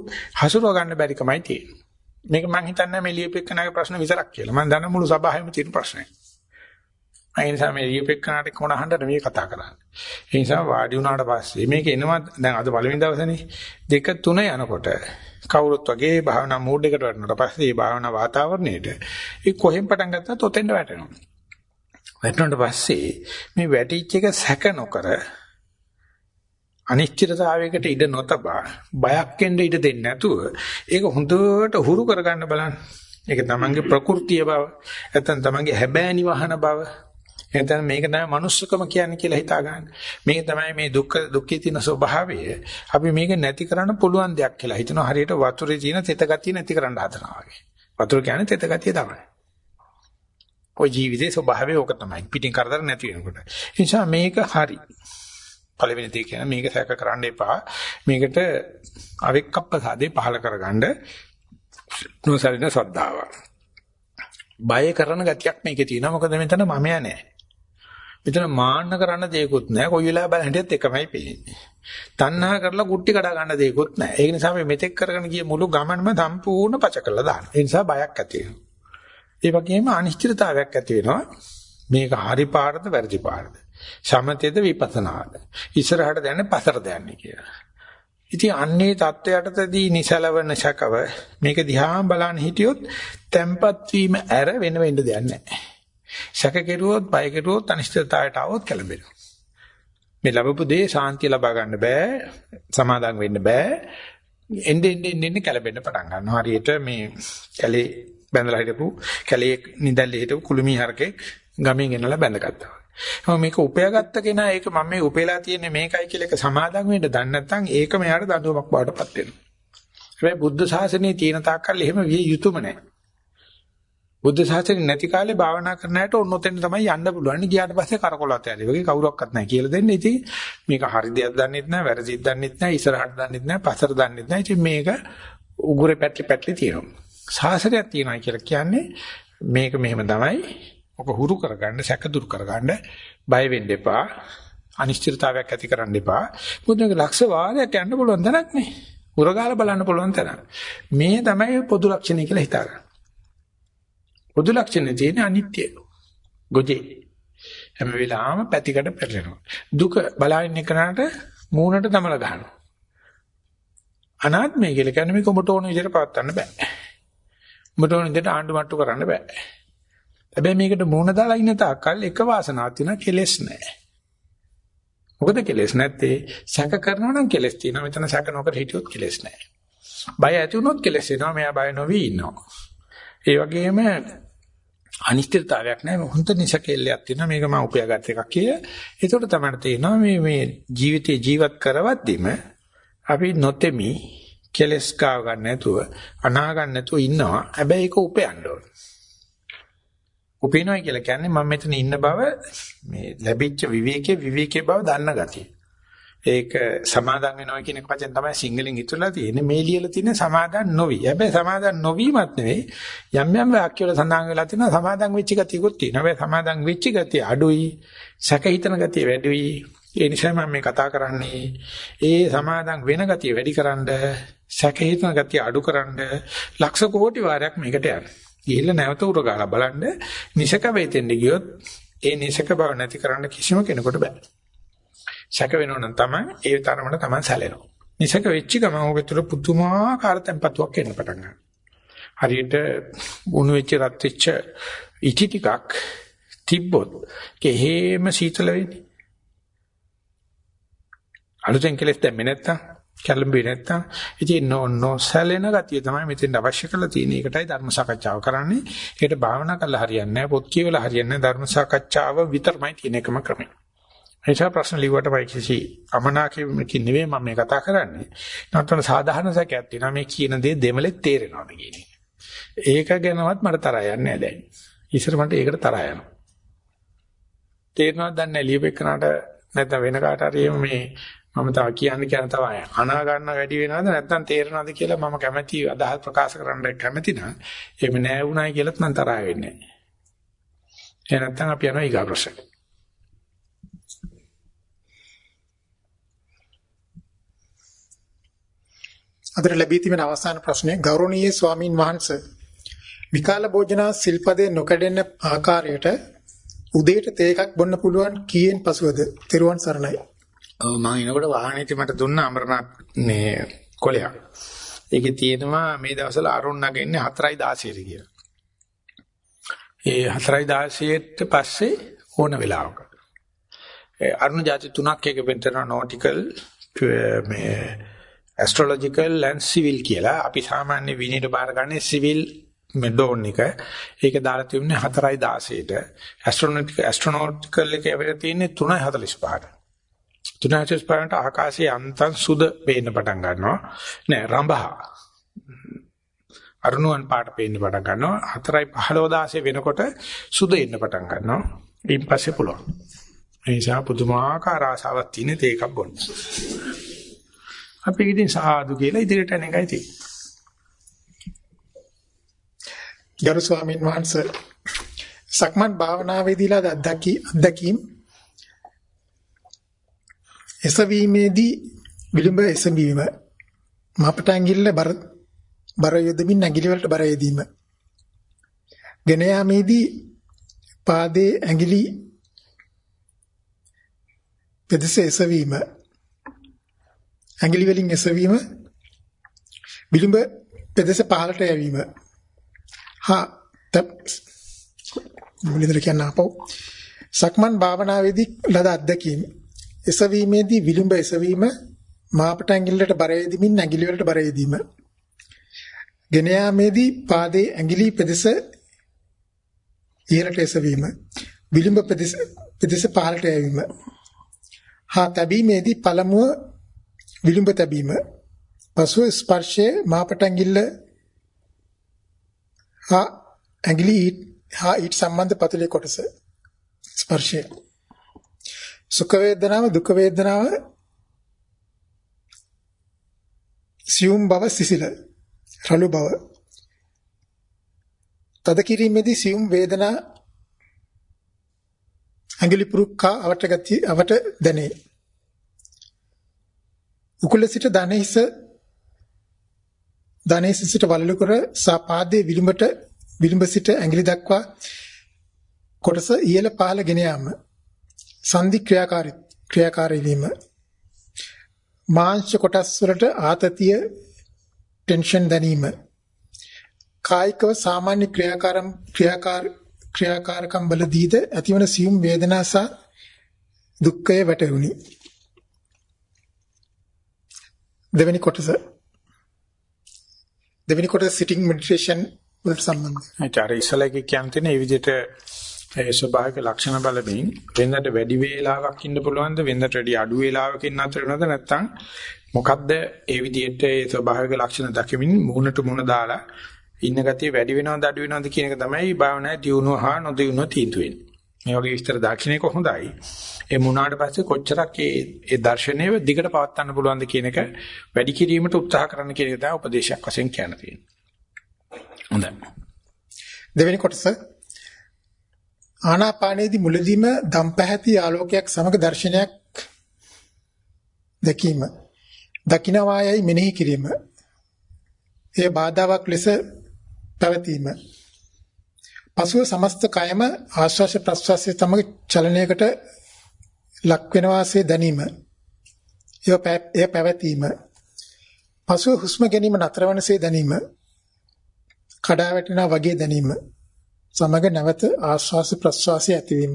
හසුරව ගන්න බැරි කමයි තියෙන්නේ. මේක මම හිතන්නේ මේ ලියපෙකනාගේ ප්‍රශ්න විතරක් කියලා. මම දන්න මුළු සභාවෙම තියෙන ප්‍රශ්නයක්. ඒ නිසා මේ ලියපෙකනාට කොන අහන්න මේ කතා කරන්නේ. ඒ නිසා වාඩි වුණාට පස්සේ මේක එනවා දැන් අද පළවෙනි දවසනේ දෙක තුන යනකොට කවුරුත් වගේ භාවනා මූඩ් එකට වැටෙනකොට පස්සේ මේ භාවනා වාතාවරණයට ඒ කොහෙන් පටන් ගත්තත් ඔතෙන්ට වැටෙනවා. වැටුණාට පස්සේ මේ වැටිච්ච එක සැක නොකර අනිශ්චිතතාවයකට ඉඩ නොතබා බයක් එන්න ඉඩ දෙන්නේ නැතුව ඒක හොඳට හුරු කරගන්න බලන්න. ඒක තමන්ගේ ප්‍රകൃතිය බව, නැත්නම් තමන්ගේ හැබෑ නිවහන බව, එතන මේක තමයි manussකම කියන්නේ කියලා හිතා ගන්න. මේක තමයි මේ දුක්ඛ දුක්ඛේ තියෙන ස්වභාවය. අපි මේක නැති කරන්න පුළුවන් දෙයක් කියලා හිතනවා. හරියට වතුරේ තියෙන තෙත ගතිය නැති කරන්න හදනවා වගේ. වතුර කියන්නේ තෙත ගතිය තමයි. ඔය ජීවිතේ ස්වභාවය ඕක තමයි. පිටින් කරදර නැති වෙනකොට. ඒ නිසා මේක හරි. පළවෙනි දේ කියන්නේ මේක සැක කරන්න එපා. මේකට අවෙක්කප්පසාදේ පහල කරගන්න නොසලින ශ්‍රද්ධාව. බය කරන ගතියක් මේකේ තියෙනවා. මොකද මෙතන මමයා නැහැ. මෙතන මාන්න කරන්න දෙයක්වත් නැහැ. කොයි වෙලාව බල හැටියත් එකමයි පේන්නේ. තණ්හා කරලා කුට්ටි කඩා ගන්න දෙයක්වත් නැහැ. ඒ නිසා මේ මෙතෙක් කරගෙන ගිය මුළු ගමනම සම්පූර්ණ පච කරලා දානවා. ඒ නිසා බයක් ඇති වෙනවා. ඒ වගේම අනිශ්චිතතාවයක් ඇති වෙනවා. මේක හරි පාරද වැරදි පාරද? සමතේද විපස්සනාද? ඉස්සරහට දැනන්නේ පසරද යන්නේ කියලා. ඉතින් අන්නේ தත්වයටදී නිසලවන ශකව මේක දිහා බලන්න හිටියොත් තැම්පත් වීම ඇර වෙන වෙන්න දෙයක් නැහැ. ශක කෙරුවොත්, බය කෙරුවොත් අනිශ්චිතතාවයට આવොත් කලබෙනවා. මේ ලැබපු දේ සාන්තිය ලබා ගන්න බෑ, සමාදාන් වෙන්න බෑ. එන්නේ එන්නේ එන්නේ කලබෙන්න පටන් ගන්නවා. හරියට මේ කැලේ බැඳලා හිටපු කැලේ නිදැල්ලේ හිටපු කුළුමී හරකෙක් ගමෙන් එනලා බැඳගත්තා. මම මේක උපයාගත්ත කෙනා ඒක මම මේ උපේලා තියෙන්නේ මේකයි කියලා එක සමාදම් වෙන්න දන්නේ නැත්නම් ඒක මෙයාට දඬුවමක් බවටපත් වෙනවා. හැබැයි බුද්ධ ශාසනයේ තියෙන තාක්කල් එහෙම විය යුතුම නැහැ. බුද්ධ ශාසනය නැති කාලේ භාවනා කරන අයට ඔන්නොතෙන් තමයි යන්න පුළුවන්. ගියාට පස්සේ කරකොලත් යන්නේ. වගේ කවුරක්වත් නැහැ කියලා දෙන්නේ. ඉතින් මේක හරි දෙයක් දන්නෙත් නැහැ, වැරදිත් දන්නෙත් නැහැ, ඉස්සරහට දන්නෙත් නැහැ, පස්සට දන්නෙත් නැහැ. ඉතින් මේක උගුරේ පැටලි පැටලි තියෙනවා. ශාසනයක් තියෙනවා කියලා කියන්නේ මේක මෙහෙම තමයි. ඔක හුරු කරගන්න, සැක දුරු කරගන්න බය වෙන්න එපා. අනිශ්චිතතාවයක් ඇති කරන්න එපා. මොකද මේක ලක්ෂ වාරයක් යන්න පුළුවන් තැනක් නේ. උරගාලා බලන්න පුළුවන් තැන. මේ තමයි පොදු ලක්ෂණය කියලා හිතාගන්න. පොදු ලක්ෂණේ තියෙන අනිත්‍ය. ගොජේ. හැම වෙලාවෙම පැතිකඩ පෙරලෙනවා. දුක බලහින්න කරාට මූණට දමල ගන්නවා. අනාත්මය කියලා කියන්නේ මේක ඔබට ඕන විදිහට පවත්වන්න බෑ. ඔබට ඕන විදිහට ආණ්ඩු මට්ටු කරන්න බෑ. හැබැයි මේකට මූණ දාලා ඉන්න තාක්කල් එක වාසනාවක් තියෙනවා කෙලෙස් නැහැ. මොකද කෙලෙස් නැත්තේ සැක කරනවා නම් කෙලෙස් තියෙනවා. මෙතන සැක නොකර හිටියොත් කෙලෙස් නැහැ. බය ඇති වුණොත් කෙලෙස් එනවා. මෙයා බය නොවි ඉන්නවා. ඒ වගේම අනිශ්චිතතාවයක් නැහැ හොඳ නිසකෙල්ලයක් තියෙනවා මේක මම උපයාගත් එකක් කියලා. ඒකට තමයි තේරෙනවා මේ මේ ජීවිතේ ජීවත් කරවද්දිම අපි නොතෙමි කෙලස් කාව ගන්න නැතුව අනා ගන්න නැතුව ඉන්නවා. හැබැයි ඒක උපයන්න ඕන. උපේනවා කියලා කියන්නේ මම මෙතන ඉන්න බව මේ ලැබිච්ච විවේකයේ විවේකයේ බව දන්න ගතිය. ඒක සමාදන් වෙනවා කියන එක වචෙන් තමයි සිංහලෙන් ඉතුරුලා තියෙන්නේ. මේ ලියලා තියෙන සමාදන් නොවි. හැබැයි සමාදන් නොවීමත් නෙවෙයි යම් යම් වාක්‍ය වල සඳහන් වෙලා තියෙනවා සමාදන් වෙච්ච ගතියකුත් තියෙනවා. හැබැයි සමාදන් වෙච්ච ගතිය අඩුයි. සැක හිතන ගතිය වැඩියි. ඒ නිසා මම මේ කතා කරන්නේ ඒ සමාදන් වෙන ගතිය වැඩිකරනද සැක හිතන ගතිය අඩුකරනද ලක්ෂ කෝටි වාරයක් මේකට යන්න. ගිහිල්ලා නැවත උරගාලා බලන්න නිසක වේතෙන්ද ගියොත් ඒ නිසක බව නැති කරන්න කිසිම කෙනෙකුට බෑ. සැක වෙනවනම් තමයි ඒ තරමට තමයි සැලෙනවා. නිසක වෙච්ච ගමන් ඔබ තුළ පුදුමාකාර tempatuක් එන්න පටන් ගන්නවා. හරියට උණු වෙච්ච රත් වෙච්ච ඉටි ටිකක් තිබ්බොත් කෙහෙම සීතල වෙන්නේ. අලුතෙන් කෙලස් දැම්මේ නැත්තම් කැළඹෙන්නේ නැත්තම් ඉතින් නෝ නෝ සැලෙන ගතිය තමයි මෙතෙන් අවශ්‍ය කරලා තියෙන්නේ. ඒකටයි ධර්ම සාකච්ඡාව කරන්නේ. ඒකට භාවනා කරලා හරියන්නේ නැහැ. පොත් කියවලා හරියන්නේ නැහැ. ධර්ම සාකච්ඡාව විතරමයි තියෙන එකම ක්‍රමය. එනිසා ප්‍රශ්න ලිව්වට පයි කිසි අමනාකෙකින් නෙවෙයි මම මේ කතා කරන්නේ. නැත්නම් සාධාරණ සැකයක් තියෙනවා මේ කියන දේ දෙමලෙත් තේරෙනවද කියන එක. ඒක ගැනවත් මට තරහ යන්නේ නැහැ දැන්. ඉස්සර මට ඒකට තරහ යනවා. තේරෙනවද දන්නේ ලියපෙකනට නැත්නම් වෙන කාට හරි මේ මම තව කියන්න කියන තව අනා ගන්න වැඩි වෙනවද නැත්නම් තේරෙනවද කියලා මම කැමැති අදහස් ප්‍රකාශ කරන්න කැමැති නම් එහෙම නෑ වුණායි කියලාත් මම තරහ වෙන්නේ නෑ. එහෙනම් නැත්නම් අපි යනවා ඊගා ප්‍රශ්නෙට. අදට ලැබී තිබෙන අවසාන ප්‍රශ්නය ගෞරවනීය ස්වාමින් වහන්සේ විකාල භෝජනා සිල්පදේ නොකඩෙන ආකාරයට උදේට තේ එකක් බොන්න පුළුවන් කීයෙන් පසුවද? තෙරුවන් සරණයි. ඔව් මම එනකොට වාහනේදී මට දුන්න අමරනාත් මේ කොලයක්. ඒකේ තියෙනවා මේ දවස්වල අරුණ නගින්නේ 4:16ට කියලා. ඒ 4:16ට පස්සේ ඕන වෙලාවක. ඒ අරුණ જાති තුනක් එක පෙන්තන නෝටිකල් මේ ඇස්ට්‍රොලොජිකල් and සිවිල් කියලා. අපි සාමාන්‍ය විනීත බාරගන්නේ සිවිල් මෙඩෝන් එක. ඒක දාලා තියුනේ 4:16ට. ඇස්ට්‍රොනොටිකල් ඇස්ට්‍රොනොටිකල් එකේ අපිට තියෙන්නේ 3:45ට. 3:45ට ආකාශයේ අන්තන් සුද පේන්න පටන් ගන්නවා. නෑ රඹහ. අරුණුවන් පාට පේන්න පටන් ගන්නවා. 4:15 වෙනකොට සුද එන්න පටන් ගන්නවා. ඊට පස්සේ පුළුවන්. ඒ නිසා පුදුමාකාර ආසාවක් තියෙන තේ එකක් බොන්න. අපි ඉතින් සාදු කියලා ඉදිරියට යන එකයි තියෙන්නේ. ගරු ස්වාමීන් වහන්සේ සක්මන් භාවනාවේදීලා අත්දැකි අත්දැකීම් එසවීමේදී විලුඹ එසවීම මපට ඇඟිල්ල බර බර යොදමින් ඇඟිලි වලට බර යෙදීම. ගෙන යාමේදී පාදයේ ඇඟිලි පෙදෙස එසවීම ඇඟිලි වලින් එසවීම විලුඹ පෙදෙස පහළට යැවීම. හා මුලින්දර කියන්න අපෝ සක්මන් භාවනාවේදී ලද අත්දැකීම. එසවීමේදී විලුඹ එසවීම මාපට ඇඟිල්ලට බර යෙදීමින් ඇඟිලි වලට බර යෙදීම. ගෙන යාමේදී පාදයේ ඇඟිලි පෙදෙස ඉහළට එසවීම. විලුඹ පෙදෙස පෙදෙස පහළට යැවීම. හා තැබීමේදී පළමුව විලුඹ තැබීම. පසුව ස්පර්ශයේ මාපට ඇඟිල්ල හා ඇඟිලි හා ඊට සම්බන්ධ පතුලේ කොටස ස්පර්ශය සුඛ වේදනාව දුක් වේදනාව සියුම් බව සිසිල රළු බව. තද කිරීමේදී සියුම් වේදනා ඇඟිලි පුරුක්කා අවට ගති අවට දැනේ. උකුල සිට දණහිස දණහිස සිට වලලු කර සාපාදයේ විලුඹට විලුඹ සිට ඇඟිලි දක්වා කොටස ඉහළ පහළ ගෙන යාම. සංදි ක්‍රියාකාරී ක්‍රියාකාරී වීම මාංශ කොටස් වලට ආතතිය ටෙන්ෂන් දැනීම. කායිකව සාමාන්‍ය ක්‍රියාකාරම් ක්‍රියාකාර ක්‍රියාකාරකම් වලදීද ඇතිවන සියුම් වේදනා සහ දුක්ඛය වැටහුණි. දෙවෙනි කොටස. දෙවෙනි කොටස සිටින් මෙඩිටේෂන් වලට සම්බන්ධයි. ඒ ඉස්සලගේ කියන්නේ මේ විදිහට ඒ ස්වභාවික ලක්ෂණ බලමින් වෙනදට වැඩි වේලාවක් ඉන්න පුළුවන්ද වෙනදට වැඩි අඩු වේලාවකින් නතර වෙනවද නැත්නම් මොකද්ද ඒ විදිහට ඒ ස්වභාවික ලක්ෂණ දකිමින් මුහුණට මුහුණ දාලා ඉන්න ගතිය වැඩි වෙනවද අඩු වෙනවද කියන එක තමයි භාවනාවේ දියුණුව හා නොදියුණුව තීන්දුව වෙන්නේ. මේ වගේ විස්තර දක්ෂිනේ කොහොඳයි. ඒ මුණාට පස්සේ කොච්චරක් ඒ ඒ දර්ශනය දිගට පවත්වන්න පුළුවන්ද කියන එක වැඩි කිරීමට උත්සාහ කරන්න කියන එක තමයි උපදේශයක් වශයෙන් කියන්න තියෙන්නේ. හොඳයි. දෙවෙනි කොටස ආනාපානයේදී මුලදීම දම්පැහැති ආලෝකයක් සමග දර්ශනයක් දැකීම. දකින්නවායයි මෙනෙහි කිරීම. එය බාධාවක් ලෙස පැවතීම. පසුව සමස්ත කයම ආශ්වාස ප්‍රශ්වාසයේ සමග චලනයකට ලක් වෙනවාසේ දැනීම. එය පැවතීම. පසුව හුස්ම ගැනීම නතර වනසේ දැනීම. කඩා වැටෙනා වගේ දැනීම. සමග නැවත ආශ්වාස ප්‍රශ්වාසය ඇතිවීම.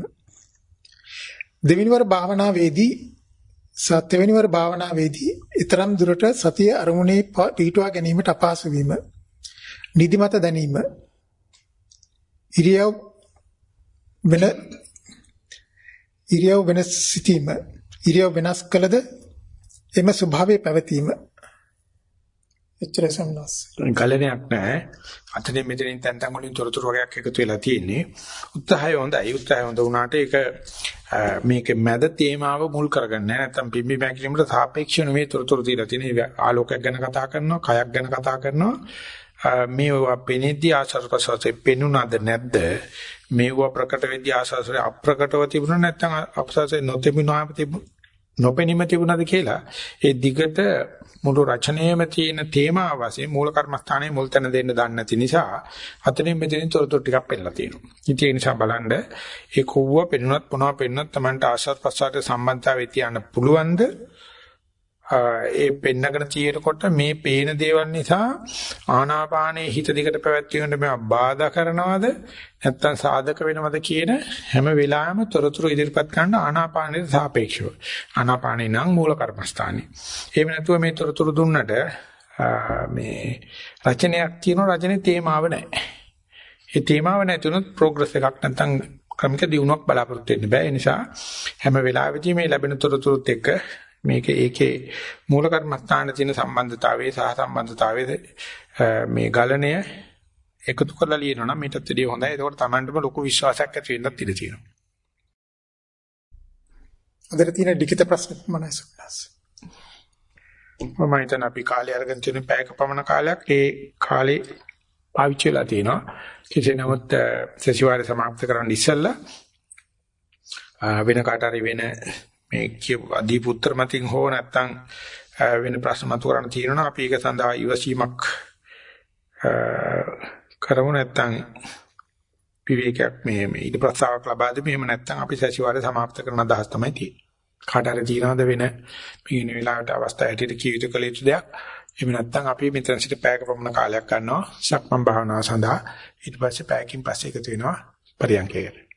දෙවෙනිවර භාවනාවේදී සත්‍යවෙනිවර භාවනාවේදී ඊතරම් දුරට සතිය අරමුණේ පිටුවා ගැනීමට අපහසු වීම. නිදිමත දැනීම. ඉරියව් වෙන ඉරියව් වෙනස් සිටීම. ඉරියව් වෙනස් කළද එම ස්වභාවයේ පැවතීම එච්චර සම්නස්. ගලණයක් නැහැ. අතනින් මෙතනින් තැන් තැන් වලින් තොරතුරු වගේක් එකතු වෙලා තියෙන්නේ. උත්සාහය හොඳයි. උත්සාහය හොඳ වුණාට ඒක මේකේ මැද තේමාව මුල් කරගන්න නැහැ. නැත්තම් පිම්බි බැකිලිමට සාපේක්ෂව මේ තොරතුරු තියලා තියෙන ආලෝකයක් ගැන කතා කරනවා, කයක් ගැන කතා කරනවා. මේවා පෙනෙද්දී ආසස්පසසේ පෙනුනද නැද්ද? මේවා ප්‍රකට වෙද්දී ආසස්සේ අප්‍රකටව තිබුණා නැත්නම් අපසසේ නොතිබුණා නොපෙනීම තිබුණාද කියලා ඒ දිගට මුළු රචනයේම තියෙන තේමා වශයෙන් මූල කර්මස්ථානයේ මුල් තැන දෙන්න දන්නේ නැති නිසා අතනින් මෙතනින් තොරතුරු ටිකක් පෙන්නලා තියෙනවා. ඉතින් ඒ නිසා බලන්න ඒ කොව්ව පෙන්නුනත් මොනවා පෙන්නුනත් Tamanට ආශාත් ප්‍රසාරට සම්බන්ධතාවය තියන්න පුළුවන්ද? ඒ පෙන්නගෙන තියෙනකොට මේ පේන දේවල් නිසා ආනාපානයේ හිත දිකට පැවැත්වීමට මේවා බාධා කරනවද? නැත්නම් සාධක වෙනවද කියන හැම වෙලාවෙම තොරතුරු ඉදිරිපත් කරන ආනාපානයට සාපේක්ෂව. ආනාපානේ නම් මූල කර්මස්ථානේ එහෙම නැතුව මේ තොරතුරු දුන්නට මේ රචනයක් තියෙන රචනයේ තේමාව නැහැ. ඒ තේමාව නැතුනොත් ප්‍රෝග්‍රස් එකක් නැත්නම් ක්‍රමික දියුණුවක් බලාපොරොත්තු වෙන්න බෑ. ඒ නිසා හැම වෙලාවෙදී මේ ලැබෙන තොරතුරුත් එක්ක මේක ඒකේ මූල කර්මස්ථාන තියෙන සම්බන්ධතාවයේ සහ සම්බන්ධතාවයේ මේ ගලණය එකතු කරලා ලියනවා නම් මේකත් වැඩිය හොඳයි. ඒකෝට Tamanටම ලොකු විශ්වාසයක් ඇති වෙන්නත් ඉඩ තියෙනවා. අදට තියෙන ලිඛිත ප්‍රශ්න මනස සුක්ලාස්. මම හිතන අපි කාලය අරගෙන තියෙන පැයක පමණ කාලයක් ඒ කාලේ පාවිච්චි වෙලා තිනවා. කෙසේ නමුත් සතිವಾರය સમાપ્ત කරන්න ඉස්සෙල්ලා වෙන කාට හරි වෙන මේ කියපු අදී පුත්‍ර මතින් හෝ නැත්තම් වෙන ප්‍රශ්න මතු කරන්න තියෙනවා අපි ඒක සඳහා ඉවසීමක් කරමු නැත්තම් විවේකයක් මේ මේ ඊට ප්‍රස්තාවක් ලබා දෙමු එහෙම නැත්නම් අපි සැසිවාරය સમાප්ත කරන අදහස් තමයි තියෙන්නේ. කාට හරි තියනවද වෙන මේ වෙලාවට අවස්ථාව ඇටියට කීවිත කළ යුතු දෙයක්? එහෙම නැත්නම් අපි මෙතන සිට පැයක පමණ කාලයක් ගන්නවා සක්මන් භාවනාව සඳහා. ඊට පස්සේ පැයකින් පස්සේ එකතු වෙනවා පරියන්කයකට.